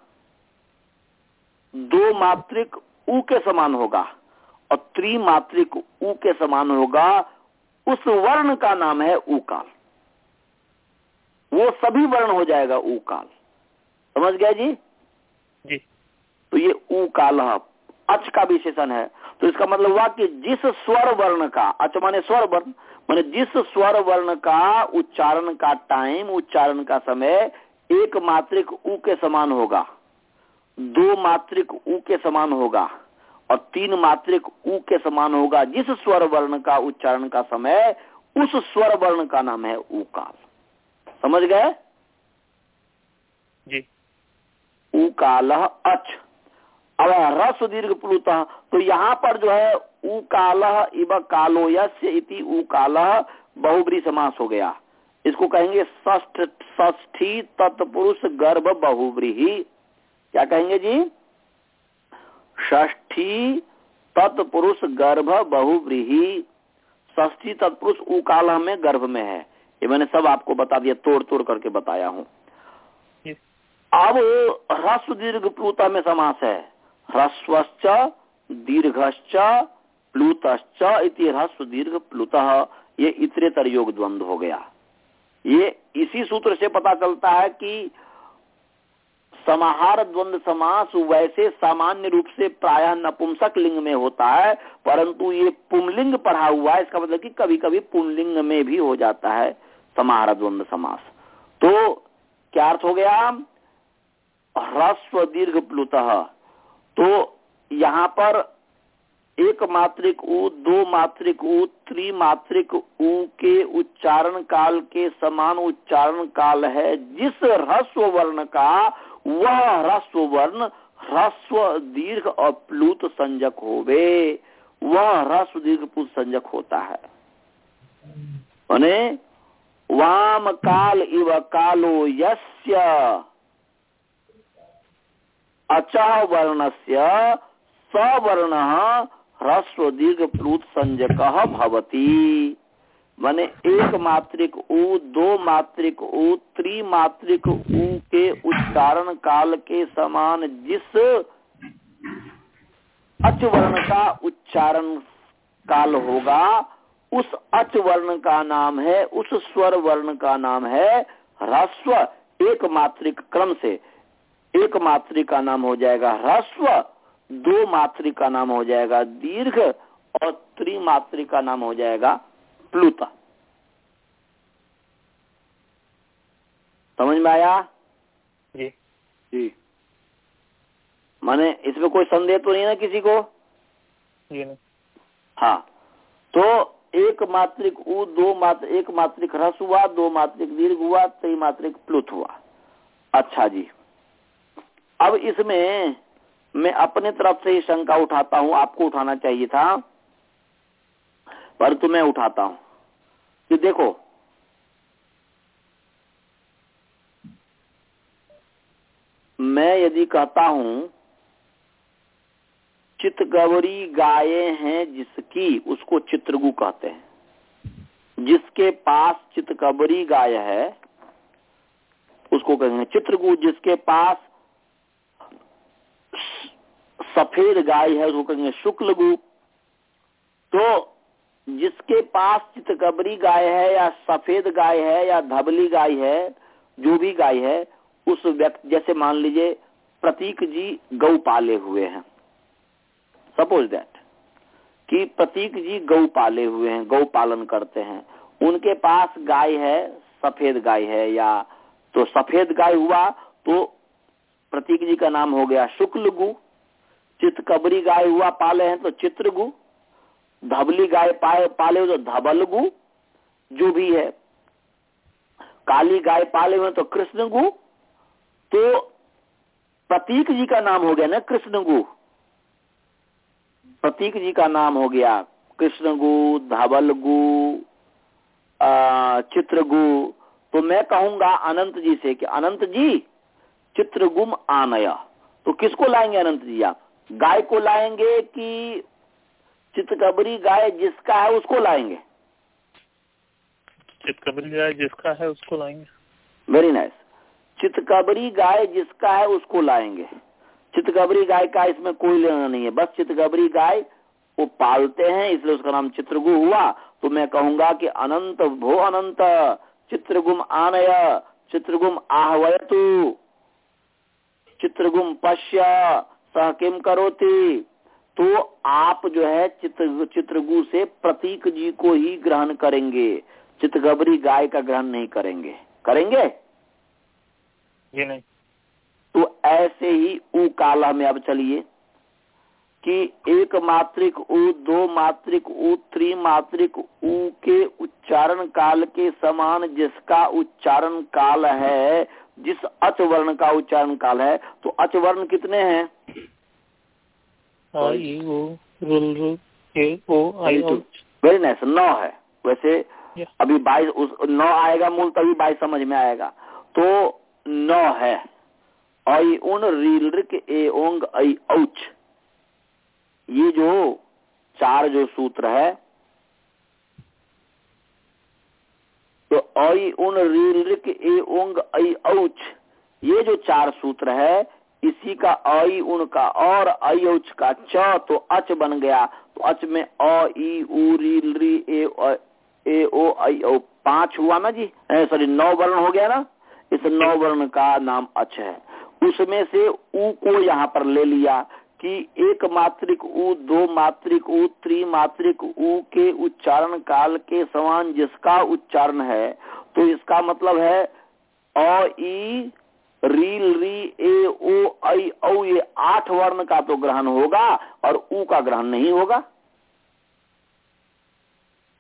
दो मात्रिक ऊ के समान होगा और त्रिमात्रिक ऊ के समान होगा। उस वर्ण का नाम है उ काल। वो सभी वर्ण हो जाएगा ऊ काल। समझ गया जी? जी। तो ये ऊ काल अच का विशेषण है। तो इसका मतलब हुआ कि जिस स्वर वर्ण का अच माने स्वर वर्ण माने जिस स्वर वर्ण का उच्चारण का टाइम उच्चारण का समय एक मात्रिक ऊ के समान होगा। दो मात्रिक ऊ के समान होगा और तीन मात्रिक ऊ के समान होगा। जिस स्वर वर्ण का उच्चारण का समय उस स्वर वर्ण का नाम है ऊ काल। समझ गए? जी। ऊ काल अच। अब रस दीर्घ प्लुत तो यहाँ पर जो है ऊ काल इव कालो यस्य इति ऊ काल बहुब्री समास हो गया। इसको कहेंगे ष्ठ ष्ठी तत्पुरुष गर्भ बहुब्रीही क्या कहेंगे जी? ष्ठी तत्पुरुष गर्भ बहुव्रीही ष्ठी तत्पुरुष ऊ काल में गर्भ में है। ये मैंने सब आपको बता दिया तोड़ तोड़ करके बताया हूँ। अब ह्रस्व दीर्घ प्लूता में समास है। ह्रस्वश्च, दीर्घश्च, प्लूतश्च इति ह्रस्व दीर्घ प्लुत। ये इतरेतर योग द्वंद्व हो गया। ये इसी सूत्र से पता चलता है कि समाहार द्वंद समास वैसे सामान्य रूप से प्रायः नपुंसक लिंग में होता है, परंतु ये पुमलिंग पढ़ा हुआ है, इसका मतलब कि कभी कभी पुमलिंग में भी हो जाता है समाहार द्वंद्व समास। तो क्या अर्थ हो गया? ह्रस्व दीर्घ प्लुत। तो यहाँ पर एक मात्रिक ऊ, दो मात्रिक ऊ त्रिमात्रिक ऊ के उच्चारण काल के समान उच्चारण काल है। जिस ह्रस्व वर्ण का, वह ह्रस्व वर्ण ह्रस्व दीर्घ और प्लूत संजक होवे। वह ह्रस्व दीर्घ प्लूत संजक होता है। वाम काल इव कालो यस्य अचह वर्णस्य सवर्ण ह्रस्व दीर्घ प्लूत संजक भवती। माने एक मात्रिक ऊ, दो मात्रिक ऊ त्रिमात्रिक ऊ के उच्चारण काल के समान जिस अच वर्ण का उच्चारण काल होगा, उस अच वर्ण का नाम है, उस स्वर वर्ण का नाम है ह्रस्व, एक मात्रिक क्रम से। एक मात्रिक का नाम हो जाएगा ह्रस्व दो मात्रिक का नाम हो जाएगा दीर्घ और त्रिमात्रिक का नाम हो जाएगा प्लुता। समझ में आया? जी। जी। माने इसमें कोई संदेह तो नहीं ना किसी को? जी नहीं। हाँ। तो एक मात्रिक ऊ दो मात्र एक मात्रिक ह्रस हुआ दो मात्रिक दीर्घ हुआ त्रिमात्रिक प्लुत हुआ। अच्छा जी। अब इसमें मैं अपने तरफ़ से ही शंका उठाता हूँ, आपको उठाना चाहिए था। परंतु मैं उठाता हूँ। कि देखो। मैं यदि कहता हूँ चितगवरी गाये हैं जिसकी, उसको चित्रगु कहते हैं। जिसके पास चितकबरी गाय है, उसको कहेंगे चित्रगु। जिसके पास सफ़ेद गाय है उसको कहेंगे शुक्ल गु तो जिसके पास चितकबरी गाय है या सफ़ेद गाय है या धबली गाय है, जो भी गाय है, उस व्यक्ति, जैसे मान लीजिए प्रतीक जी गौ पाले हुए हैं। सपोज़ दैट कि प्रतीक जी गौ पाले हुए हैं गौ पालन करते हैं। उनके पास गाय है, सफ़ेद गाय है या तो सफ़ेद गाय हुआ तो प्रतीक जी का नाम हो गया शुक्ल गु चितकबरी गाय हुआ पाले हैं तो चित्रगु धबली गाय पाए पाले हुए तो धबल गु, जो भी है। काली गाय पाले हुए तो कृष्ण गु तो प्रतीक जी का नाम हो गया ना कृष्ण गु। प्रतीक जी का नाम हो गया कृष्ण गु धवल गु चित्रगु तो मैं कहूँगा अनंत जी से कि अनंत जी चित्रगुम आनया। तो किसको लाएँगे अनंत जी आप? गाय को लाएँगे कि चितकबरी गाय जिसका है उसको लाएँगे? चितकबरी गाय जिसका है उसको लाएँगे। वेरी नाइस चितकबरी गाय जिसका है उसको लाएँगे। चितकबरी गाय का इसमें कोई लेना नहीं है। बस चितकबरी गाय वो पालते हैं इसलिए उसका नाम चित्रगु हुआ। तो मैं कहूँगा कि अनंत भो अनंत चित्रगुम आनय चित्रगुम आहवयतु चित्रगुम पश्य सह किम करोती? तो आप जो है चित्र चित्रगु से प्रतीक जी को ही ग्रहण करेंगे। चितगबरी गाय का ग्रहण नहीं करेंगे। करेंगे? जी नहीं। तो ऐसे ही ऊ काला में अब चलिए कि एक मात्रिक उ दो मात्रिक उ त्रिमात्रिक उ के उच्चारण काल के समान जिसका उच्चारण काल है जिस अच वर्ण का उच्चारण काल है तो अच वर्ण कितने हैं? वेरी नाइस नौ है। वैसे अभी बाईस उस नौ आएगा मूल तभी बाईस समझ में आएगा। तो नौ है। आई उन रील रिक ए ओंग आई औच। ये जो चार जो सूत्र है तो आई उन रील रिक ए ओंग आई औच। ये जो चार सूत्र है इसी का आई उन का और औच का च तो अच बन गया। तो अच में अ ई उ रील री ए ए, ओ, आई, ओ, पाँच हुआ ना जी? सॉरी नौ वर्ण हो गया ना? इस नौ वर्ण का नाम अच है। उसमें से उ को यहाँ पर ले लिया कि एक मात्रिक उ, दो मात्रिक उ, त्रिमात्रिक उ के उच्चारण काल के समान जिसका उच्चारण है तो इसका मतलब है अ ई री ए आई औ ये आठ वर्ण का तो ग्रहण होगा और उ का ग्रहण नहीं होगा।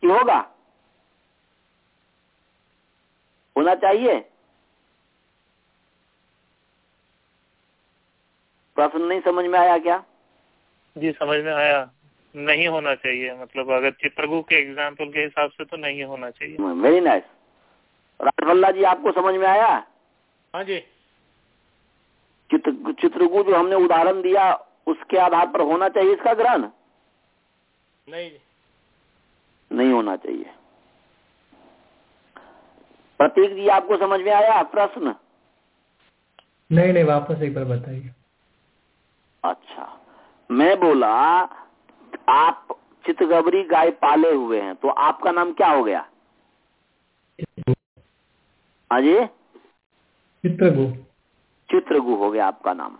कि होगा। होना चाहिए। प्रश्न नहीं समझ में आया क्या? जी समझ में आया। नहीं होना चाहिए। मतलब अगर चित्रगु के एग्ज़ाम्पल के हिसाब से तो नहीं होना चाहिए। वेरी नाइस राजवल्ला जी आपको समझ में आया? हाँ जी। चित्र चित्रगु जो हमने उदाहरण दिया उसके आधार पर होना चाहिए इसका ग्रहण? नहीं। नहीं होना चाहिए। प्रतीक जी आपको समझ में आया प्रश्न? नहीं नहीं वापस एक बार बताइए। अच्छा। मैं बोला आप चितगबरी गाय पाले हुए हैं तो आपका नाम क्या हो गया? अजय चित्रगु चित्रगु हो गया आपका नाम।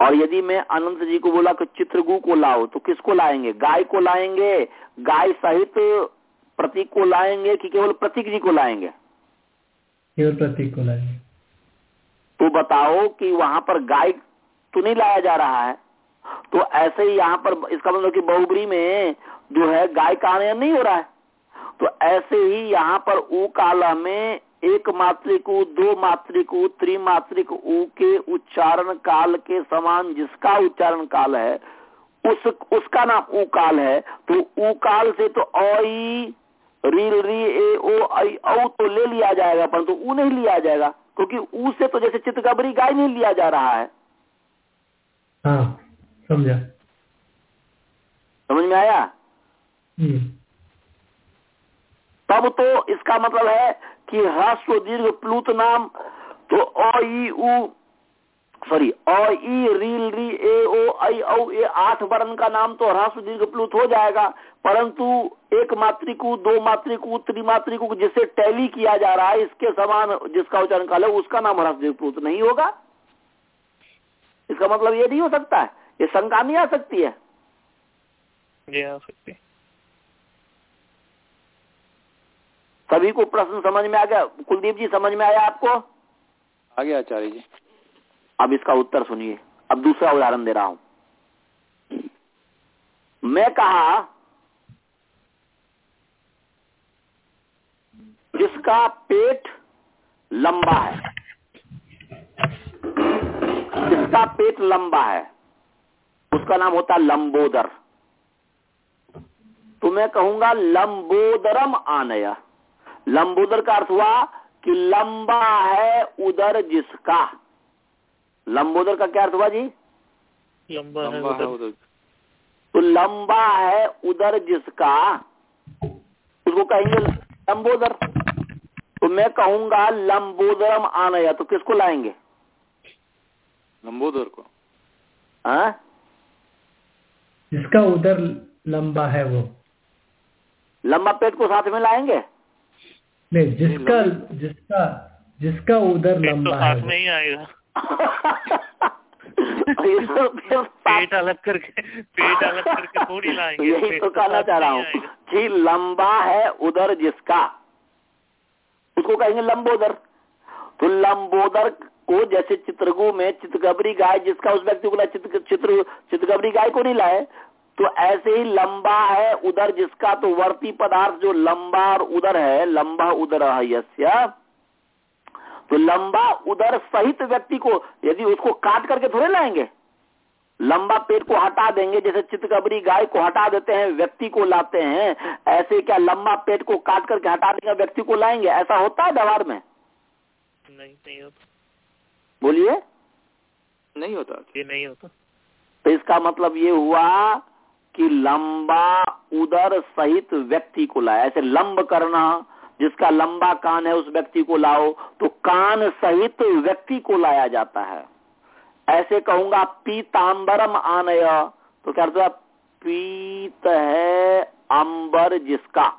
और यदि मैं अनंत जी को बोला कि चित्रगु को लाओ तो किसको लाएँगे? गाय को लाएँगे? गाय सहित प्रतीक को लाएँगे कि केवल प्रतीक जी को लाएँगे? केवल प्रतीक को लाएँगे। तो बताओ कि वहाँ पर गाय तो नहीं लाया जा रहा है। तो ऐसे ही यहाँ पर इसका मतलब कि बहुबरी में जो है गाय का आनयन नहीं हो रहा है। तो ऐसे ही यहाँ पर ऊ काला में एक मात्रिक उ दो मात्रिक उ त्रिमात्रिक उ के उच्चारण काल के समान जिसका उच्चारण काल है उस उसका नाम ऊ काल है। तो ऊ काल से तो आई रील री ए ओ आई औ तो ले लिया जाएगा परंतु ऊ नहीं लिया जाएगा क्योंकि ऊ से तो जैसे चितकबरी गाय नहीं लिया जा रहा है। हाँ समझा। समझ में आया? हम्म। तब तो इसका मतलब है कि ह्रस्व दीर्घ प्लूत नाम तो अ सॉरी अ रील री ए ओ आई औ ए आठ वर्ण का नाम तो ह्रस्व दीर्घ प्लूत हो जाएगा परंतु एक मात्रिक उ, दो मातृकु उ, त्रिमात्रिक जिसे टैली किया जा रहा है इसके समान जिसका उच्चारण काल है उसका नाम ह्रस्व दीर्घ प्लूत नहीं होगा। इसका मतलब ये नहीं हो सकता है ये शंका नहीं आ सकती है। जी आ सकती। सभी को प्रश्न समझ में आ गया? कुलदीप जी समझ में आया आपको? आगे आचार्य जी। अब इसका उत्तर सुनिए। अब दूसरा उदाहरण दे रहा हूँ। मैं कहा जिसका पेट लंबा है जिसका पेट लंबा है उसका नाम होता है लंबोदर। तो मैं कहूँगा लंबोदरम आनय। लंबोदर का अर्थ हुआ कि लंबा है उदर जिसका। लंबोदर का क्या अर्थ हुआ जी? लंबा है लंबा है उधर। उधर। तो लंबा है उदर जिसका। उसको कहेंगे लंबोदर। तो मैं कहूँगा लंबोदरम आनया। तो किसको लाएँगे? लंबोदर को। हाँ? जिसका उधर लंबा है वो। लंबा पेट को साथ में लाएँगे? नहीं जिसका जिसका जिसका उधर तो लंबा है। साथ वो। में ही आएगा तो पेट अलग करके पेट अलग करके थोड़ी लाएँगे यही तो कहना चाह रहा हूँ कि लंबा है उधर जिसका। उसको कहेंगे लंबोदर। तो लंबोदर को जैसे चित्रगु में चितगबरी गाय जिसका उस व्यक्ति को चित्र चित्र चितगबरी गाय को नहीं लाए तो ऐसे ही लंबा है उधर जिसका तो वर्ती पदार्थ जो लंबा और उधर है लंबा उदर यस्य। तो लंबा उदर सहित व्यक्ति को यदि उसको काट करके थोड़े लाएँगे लंबा पेट को हटा देंगे जैसे चितकबरी गाय को हटा देते हैं व्यक्ति को लाते हैं ऐसे क्या लंबा पेट को काट करके हटा देंगे व्यक्ति को लाएँगे? ऐसा होता है व्यवहार में? नहीं नहीं होता। बोलिए। नहीं होता। ये नहीं होता। तो इसका मतलब ये हुआ कि लंबा उदर सहित व्यक्ति को लाया। ऐसे लंब करना, जिसका लंबा कान है, उस व्यक्ति को लाओ तो कान सहित व्यक्ति को लाया जाता है। ऐसे कहूँगा, पीतांबरम आनय। तो क्या अर्थ पीत है अंबर जिसका,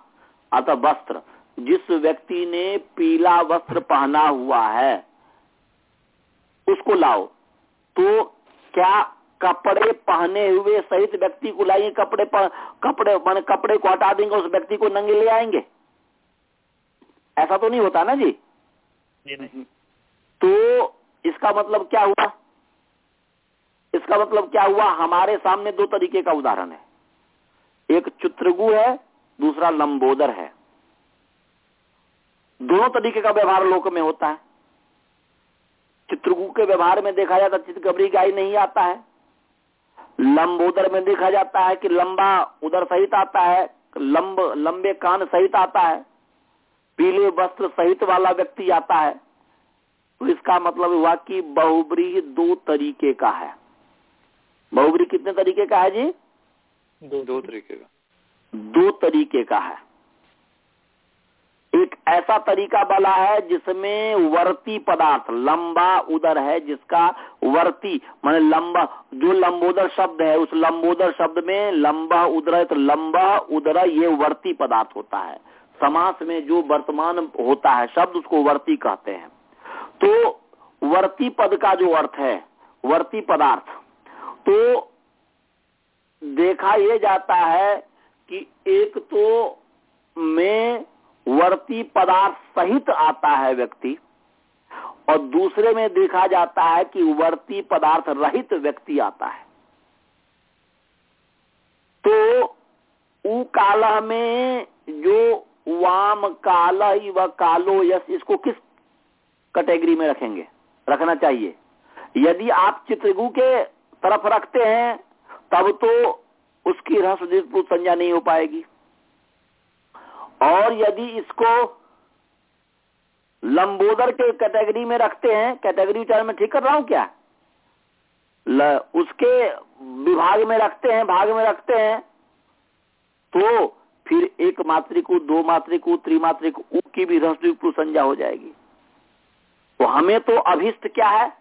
अतः वस्त्र। जिस व्यक्ति ने पीला वस्त्र पहना हुआ है, उसको लाओ। तो क्या कपड़े पहने हुए सहित व्यक्ति को लाइए कपड़े पर कपड़े मान कपड़े को हटा देंगे उस व्यक्ति को नंगे ले आएँगे। ऐसा तो नहीं होता ना जी? ये नहीं। तो इसका मतलब क्या हुआ? इसका मतलब क्या हुआ? हमारे सामने दो तरीके का उदाहरण है। एक चित्रगु है दूसरा लंबोदर है। दोनों तरीके का व्यवहार लोक में होता है। चित्रगु के व्यवहार में देखा जाता चित्रगबरी गाय नहीं आता है। लंबोदर में देखा जाता है कि लंबा उधर सहित आता है लंब लंबे कान सहित आता है पीले वस्त्र सहित वाला व्यक्ति आता है। तो इसका मतलब हुआ कि बहुबरी दो तरीके का है। बहुबरी कितने तरीके का है जी? दो दो तरीके का। दो तरीके का है। एक ऐसा तरीका वाला है जिसमें वर्ती पदार्थ, लंबा उदर है जिसका वर्ती, माने लंबा, जो लंबोदर शब्द है, उस लंबोदर शब्द में लंबा उदर तो लंबा उदर ये वर्ती पदार्थ होता है। समास में जो वर्तमान होता है शब्द, उसको वर्ती कहते हैं। तो वर्ती पद का जो अर्थ है, वर्ती पदार्थ तो देखा यह जाता है कि एक तो में वर्ती पदार्थ सहित आता है व्यक्ति। और दूसरे में देखा जाता है कि वर्ती पदार्थ रहित व्यक्ति आता है। तो ऊ काल में जो वाम काल व कालो यस इसको किस कैटेगरी में रखेंगे? रखना चाहिए। यदि आप चित्रगु के तरफ़ रखते हैं, तब तो उसकी रहस्य संज्ञा नहीं हो पाएगी। और यदि इसको लंबोदर के कैटेगरी में रखते हैं कैटेगरी उच्चारण में ठीक कर रहा हूँ क्या? ल, उसके विभाग में रखते हैं भाग में रखते हैं तो फिर एक मात्रिक दो मात्रिक त्रिमात्रिक की भी रसद्वीप संज्ञा हो जाएगी। तो हमें तो अभिष्ट क्या है?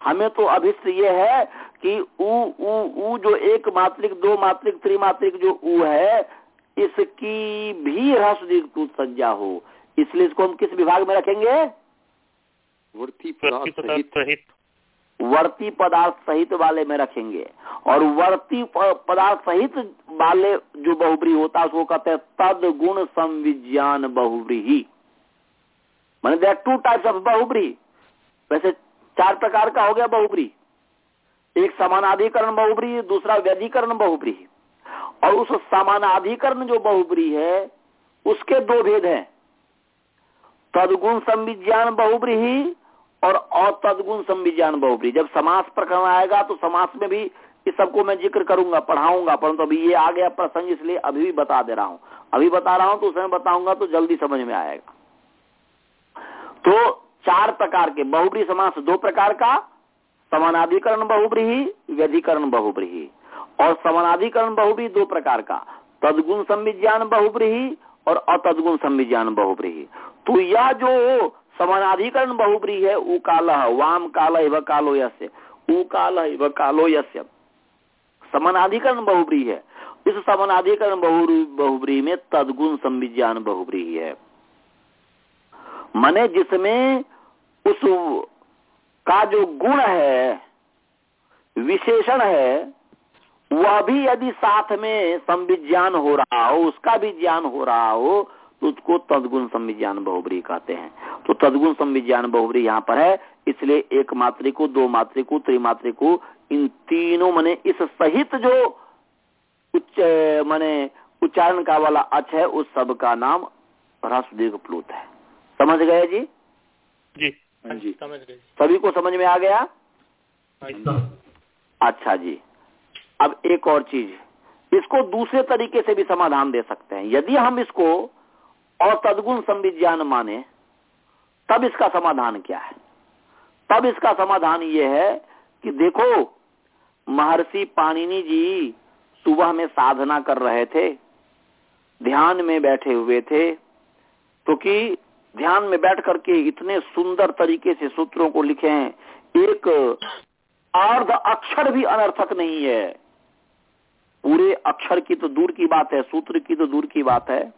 हमें तो अभिष्ट ये है कि उ जो एक मात्रिक दो मात्रिक त्रिमात्रिक जो उ है इसकी भी ह्रस्व संज्ञा हो। इसलिए इसको हम किस विभाग में रखेंगे? वर्ती पदार्थ सहित। वर्ती पदार्थ सहित वाले में रखेंगे। और वर्ती पदार्थ सहित वाले जो बहुब्री होता है उसको कहते हैं तद गुण संविज्ञान बहुब्री ही मैंने देर टू टाइप्स ऑफ़ बहुब्री वैसे चार प्रकार का हो गया बहुब्री एक समानाधिकरण बहुब्री दूसरा व्यधिकरण बहुब्री और उस समानाधिकरण जो बहुब्री है, उसके दो भेद हैं। तदगुण संविज्ञान बहुब्री और अतदगुण संविज्ञान बहुब्री। जब समास प्रकरण आएगा तो समास में भी इस सबको मैं ज़िक्र करूँगा, पढ़ाऊँगा, परंतु अभी ये आ गया प्रसंग, इसलिए अभी भी बता दे रहा हूँ। अभी बता रहा हूँ तो उसमें बताऊँगा तो जल्दी समझ में आएगा। तो चार प्रकार के बहुब्री समास, दो प्रकार का, समानाधिकरण बहुब्रीही व्यधिकरण बहुब्री ही। और समानाधिकरण बहुब्री दो प्रकार का। तदगुण संविज्ञान बहुब्री ही और अतदगुण संविज्ञान बहुब्री ही तो यह जो समानाधिकरण बहुब्री है उ काल, वाम काल इव कालो यस्य। उ काल इव कालो यस्य। समानाधिकरण बहुब्री है। इस समानाधिकरण बहुब्री में तदगुण संविज्ञान बहुब्री है। मने जिसमें उस का जो गुण है, विशेषण है वह भी यदि साथ में संविज्ञान हो रहा हो उसका भी ज्ञान हो रहा हो तो उसको तदगुण संविज्ञान बहुबरी कहते हैं। तो तदगुण संविज्ञान बहुबरी यहाँ पर है इसलिए एक मात्रिक दो मात्रिक त्रिमात्रिक इन तीनों मने इस सहित जो उच्च मने उच्चारण का वाला अच है उस सब का नाम ह्रस्व प्लूत है। समझ गए जी? जी। हाँ जी। समझ गए। सभी को समझ में आ गया? हाँ अच्छा जी। अब एक और चीज़, इसको दूसरे तरीके से भी समाधान दे सकते हैं। यदि हम इसको और तदगुण संविज्ञान माने, तब इसका समाधान क्या है? तब इसका समाधान यह है कि देखो, महर्षि पाणिनि जी सुबह में साधना कर रहे थे, ध्यान में बैठे हुए थे तो कि ध्यान में बैठ करके इतने सुंदर तरीके से सूत्रों को लिखे हैं, एक अर्ध अक्षर भी अनर्थक नहीं है। पूरे अक्षर की तो दूर की बात है, सूत्र की तो दूर की बात है।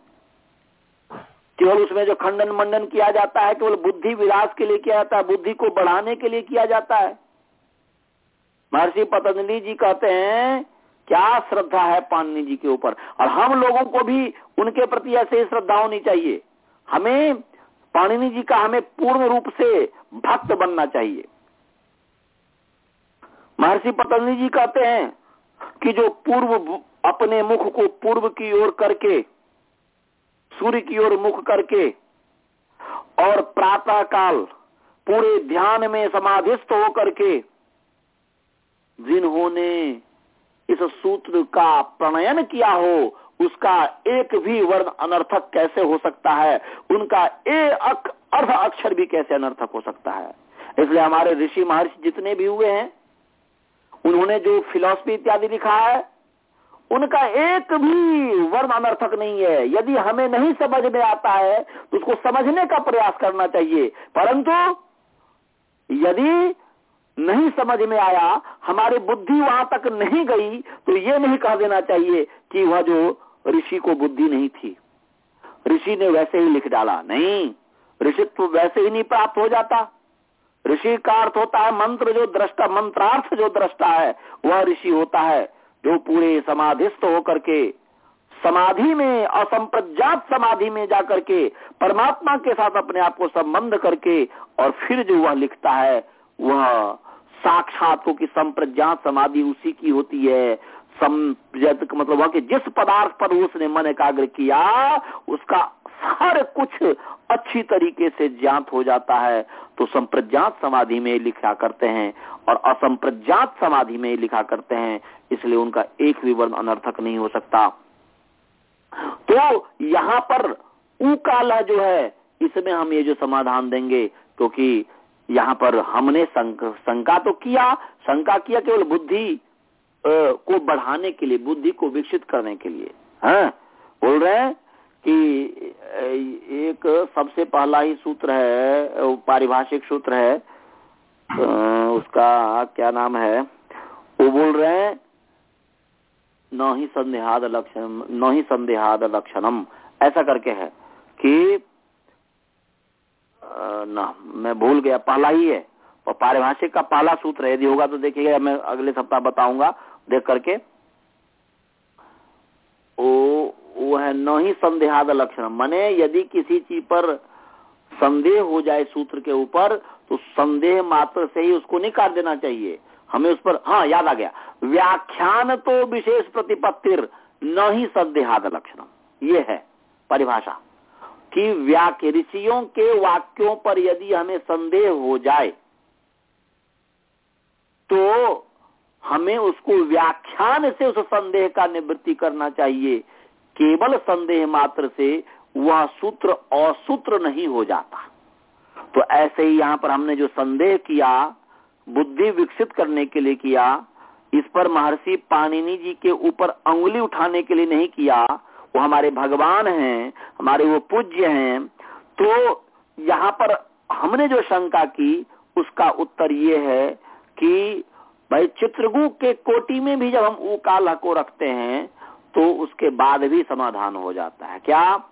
केवल उसमें जो खंडन मंडन किया जाता है, केवल बुद्धि विलास के लिए किया जाता है, बुद्धि को बढ़ाने के लिए किया जाता है। महर्षि पतंजलि जी कहते हैं, क्या श्रद्धा है पाणनी जी के ऊपर? और हम लोगों को भी उनके प्रति ऐसे ही श्रद्धा होनी चाहिए। हमें, पाणिनि जी का हमें पूर्ण रूप से भक्त बनना चाहिए। महर्षि पतंजलि जी कहते हैं कि जो पूर्व अपने मुख को पूर्व की ओर करके, सूर्य की ओर मुख करके, और प्रातः काल पूरे ध्यान में समाधिस्थ होकर के, जिन्होंने इस सूत्र का प्रणयन किया हो, उसका एक भी वर्ण अनर्थक कैसे हो सकता है? उनका एक अर्ध अक्षर भी कैसे अनर्थक हो सकता है? इसलिए हमारे ऋषि महर्षि जितने भी हुए हैं उन्होंने जो फिलॉसफी इत्यादि लिखा है, उनका एक भी वर्ण अनर्थक नहीं है। यदि हमें नहीं समझ में आता है तो उसको समझने का प्रयास करना चाहिए। परंतु, यदि नहीं समझ में आया, हमारी बुद्धि वहाँ तक नहीं गई तो ये नहीं कह देना चाहिए कि वह जो ऋषि को बुद्धि नहीं थी। ऋषि ने वैसे ही लिख डाला, नहीं, ऋषित्व वैसे ही नहीं प्राप्त हो जाता। ऋषि का अर्थ होता है मंत्र जो दृष्टा, मंत्रार्थ जो दृष्टा है, वह ऋषि होता है, जो पूरे समाधिस्थ होकर के, समाधि में, असंप्रज्ञात समाधि में जाकर के, परमात्मा के साथ अपने आप को संबंध करके, और फिर जो वह लिखता है, वह साक्षात हो कि संप्रज्ञात समाधि उसी की होती है। मतलब वह कि जिस पदार्थ पर उसने मन एकाग्र किया, उसका हर कुछ अच्छी तरीके से ज्ञात हो जाता है तो संप्रज्ञात समाधि में लिखा करते हैं और असंप्रज्ञात समाधि में लिखा करते हैं, इसलिए उनका एक भी वर्ण अनर्थक नहीं हो सकता। तो यहाँ पर ऊ काला जो है, इसमें हम ये जो समाधान देंगे, क्योंकि यहाँ पर हमने शंका तो किया, शंका किया केवल बुद्धि को बढ़ाने के लिए, बुद्धि को विकसित करने के लिए। है, बोल रहे हैं? कि एक सबसे पहला ही सूत्र है पारिभाषिक सूत्र है उसका क्या नाम है? वो बोल रहे हैं, न ही संदेहाद लक्षण, न ही संदेहाद लक्षणम। ऐसा करके है कि ना, मैं भूल गया, पहला ही है। और पारिभाषिक का पहला सूत्र यदि होगा तो देखिएगा मैं अगले सप्ताह बताऊँगा, देख करके। वो है, न ही संदेहाद लक्षण। मने यदि किसी चीज़ पर संदेह हो जाए सूत्र के ऊपर तो संदेह मात्र से ही उसको नहीं काट देना चाहिए। हमें उस पर हाँ याद आ गया। व्याख्यान तो विशेष प्रतिपत्तिर, न ही संदेहाद लक्षण। ये है परिभाषा। कि व्याख्या ऋषियों के वाक्यों पर यदि हमें संदेह हो जाए तो हमें उसको व्याख्यान से उस संदेह का निवृत्ति करना चाहिए। केवल संदेह मात्र से वह सूत्र असूत्र नहीं हो जाता। तो ऐसे ही यहाँ पर हमने जो संदेह किया, बुद्धि विकसित करने के लिए किया, इस पर महर्षि पाणिनि जी के ऊपर अंगुली उठाने के लिए नहीं किया, वो हमारे भगवान हैं, हमारे वो पूज्य हैं तो यहाँ पर हमने जो शंका की, उसका उत्तर ये है कि भाई चित्रगु के कोटि में भी जब हम ऊ काल को रखते हैं तो उसके बाद भी समाधान हो जाता है। क्या?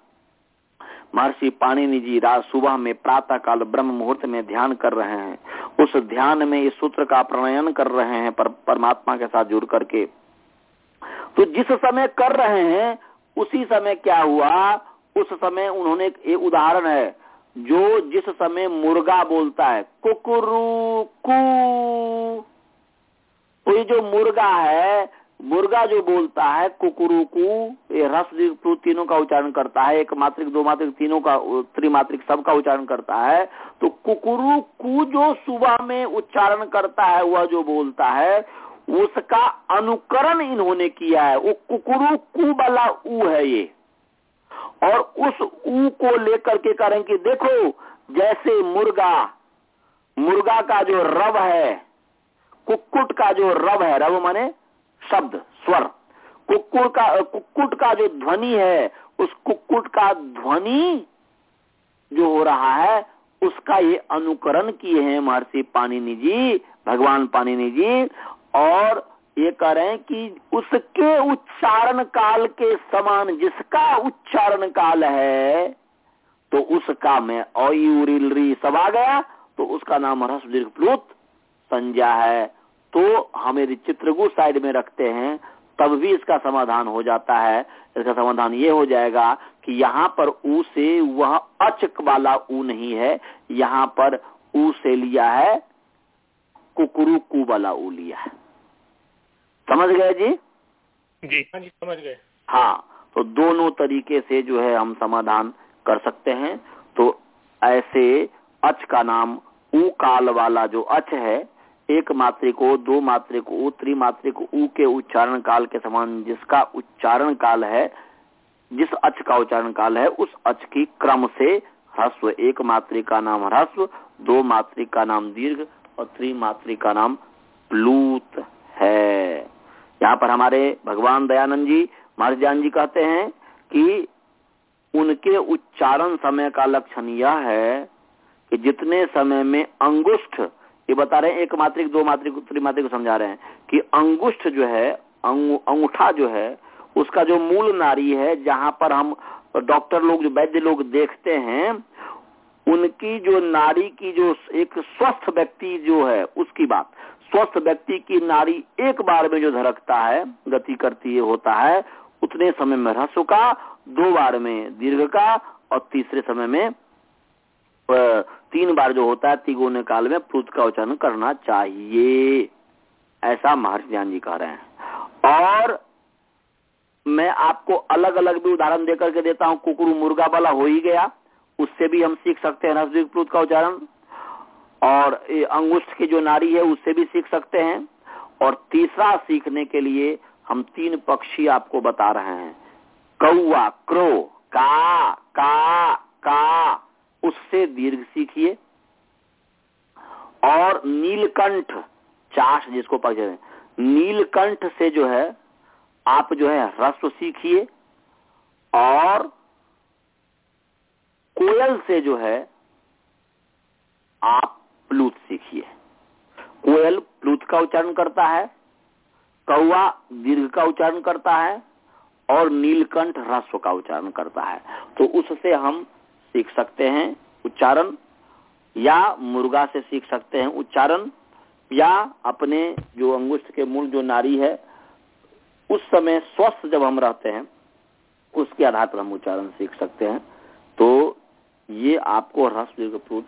महर्षि पाणिनि जी रात सुबह में प्रातः काल ब्रह्म मुहूर्त में ध्यान कर रहे हैं। उस ध्यान में इस सूत्र का प्रणयन कर रहे हैं पर, परमात्मा के साथ जुड़ करके। तो जिस समय कर रहे हैं उसी समय क्या हुआ? उस समय उन्होंने एक उदाहरण है। जो जिस समय मुर्गा बोलता है कुकुरु कु। तो ये जो मुर्गा है मुर्गा जो बोलता है कुकुरु कु ये रस तीनों का उच्चारण करता है, एक मात्रिक, दो मात्रिक, तीनों का, त्रिमात्रिक सब का उच्चारण करता है तो कुकुरु कु जो सुबह में उच्चारण करता है, वह जो बोलता है, उसका अनुकरण इन्होंने किया है। वो कुकुरु कु वाला ऊ है ये। और उस ऊ को लेकर के करें कि देखो, जैसे मुर्गा मुर्गा का जो रव है, कुक्कुट का जो रव है, रव माने शब्द, स्वर। कुक्कुट का कुक्कुट का जो ध्वनि है, उस कुक्कुट का ध्वनि जो हो रहा है, उसका ये अनुकरण किए हैं महर्षि पाणिनि जी, भगवान पाणिनि जी, और ये कह रहे हैं कि उसके उच्चारण काल के समान जिसका उच्चारण काल है तो उसका में री सब आ गया तो उसका नाम रस दीर्घ प्लुत संज्ञा है। तो हम यदि चित्रगु साइड में रखते हैं तब भी इसका समाधान हो जाता है। इसका समाधान ये हो जाएगा कि यहाँ पर ऊ से वह अचक वाला ऊ नहीं है यहाँ पर ऊ से लिया है कुकुरु कु वाला ऊ लिया है। समझ गए जी? जी। हाँ जी समझ गए। हाँ तो दोनों तरीके से जो है हम समाधान कर सकते हैं। तो ऐसे अच का नाम ऊ काल वाला जो अच है एक मात्रिक को दो मात्रिक ऊ त्रिमात्रिक ऊ के उच्चारण काल के समान जिसका उच्चारण काल है, जिस अच का उच्चारण काल है, उस अच की क्रम से ह्रस्व। एक मात्रिक का नाम ह्रस्व, दो मात्रिक का नाम दीर्घ और त्रिमात्रिक का नाम प्लूत है। यहाँ पर हमारे भगवान दयानंद जी, महाराज जी कहते हैं कि उनके उच्चारण समय का लक्षण यह है कि जितने समय में अंगुष्ठ ये बता रहे हैं, एक मात्रिक दो मात्रिक त्रिमात्रिक को समझा रहे हैं कि अंगुष्ठ जो है अंगूठा जो है, उसका जो मूल नारी है, जहाँ पर हम डॉक्टर लोग, जो वैद्य लोग देखते हैं, उनकी जो नारी की जो एक स्वस्थ व्यक्ति जो है, उसकी बात। स्वस्थ व्यक्ति की नारी एक बार में जो धड़कता है, गति करती होता है, उतने समय में ह्रस्व का, दो बार में दीर्घ का, और तीसरे समय में तीन बार जो होता है तिगोने काल में प्रुत का उच्चारण करना चाहिए। ऐसा महर्षि ज्ञान जी कह रहे हैं। और मैं आपको अलग अलग भी उदाहरण देकर के देता हूँ। कुकुरु मुर्गा वाला हो ही गया, उससे भी हम सीख सकते हैं ह्रस्व प्रुत का उच्चारण। और अंगुष्ठ की जो नारी है, उससे भी सीख सकते हैं। और तीसरा सीखने के लिए हम तीन पक्षी आपको बता रहे हैं। कौआ क्रो, का का का। उससे दीर्घ सीखिए। और नीलकंठ, चाश जिसको पकड़े नीलकंठ से जो है, आप जो है ह्रस्व सीखिए। और कोयल से जो है, आप प्लूत सीखिए। कोयल प्लूत का उच्चारण करता है कौआ दीर्घ का उच्चारण करता है, और नीलकंठ ह्रस्व का उच्चारण करता है। तो उससे हम सीख सकते हैं, उच्चारण, या मुर्गा से सीख सकते हैं, उच्चारण, या अपने जो अंगुष्ठ के मूल जो नारी है, उस समय स्वस्थ जब हम रहते हैं, उसके आधार पर हम उच्चारण सीख सकते हैं। तो ये आपको ह्रस्व दीर्घ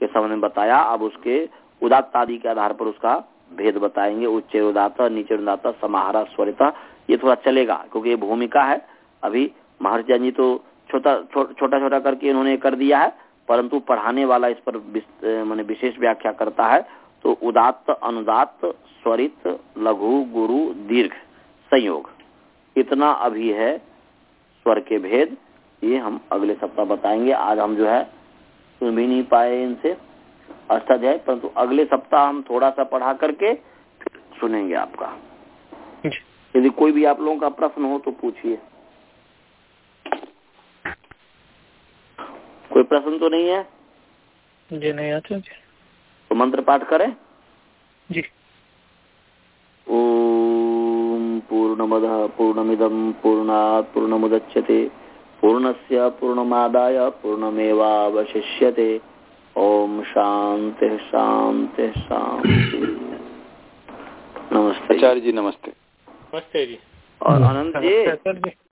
के समय में बताया। अब उसके उदात्त आदि के आधार पर उसका भेद बताएँगे। उच्च उदात नीचे उदात समाहारा, स्वरिता, ये थोड़ा चलेगा, क्योंकि ये भूमिका है। अभी महर्षि जी तो छोटा छोटा छोटा करके इन्होंने कर दिया है परंतु पढ़ाने वाला इस पर मैंने विशेष व्याख्या करता है तो उदात्त अनुदात्त स्वरित लघु गुरु दीर्घ संयोग। इतना अभी है स्वर के भेद ये हम अगले सप्ताह बताएँगे। आज हम जो है सुन भी नहीं पाए इनसे अष्टाध्याय परंतु अगले सप्ताह हम थोड़ा सा पढ़ा करके सुनेंगे आपका। यदि कोई भी आप लोगों का प्रश्न हो तो पूछिए। कोई प्रश्न तो नहीं है? जी नहीं जी। तो मंत्र पाठ करें? जी। ओम पूर्णमद पूर्णमिदम पूर्णात् पूर्णमुदच्यते पूर्णस्य पूर्णमादाय पूर्णमेवावशिष्यते। ओम शांति शांति शांति नमस्ते। आचार्य जी नमस्ते। नमस्ते जी। और सर जी।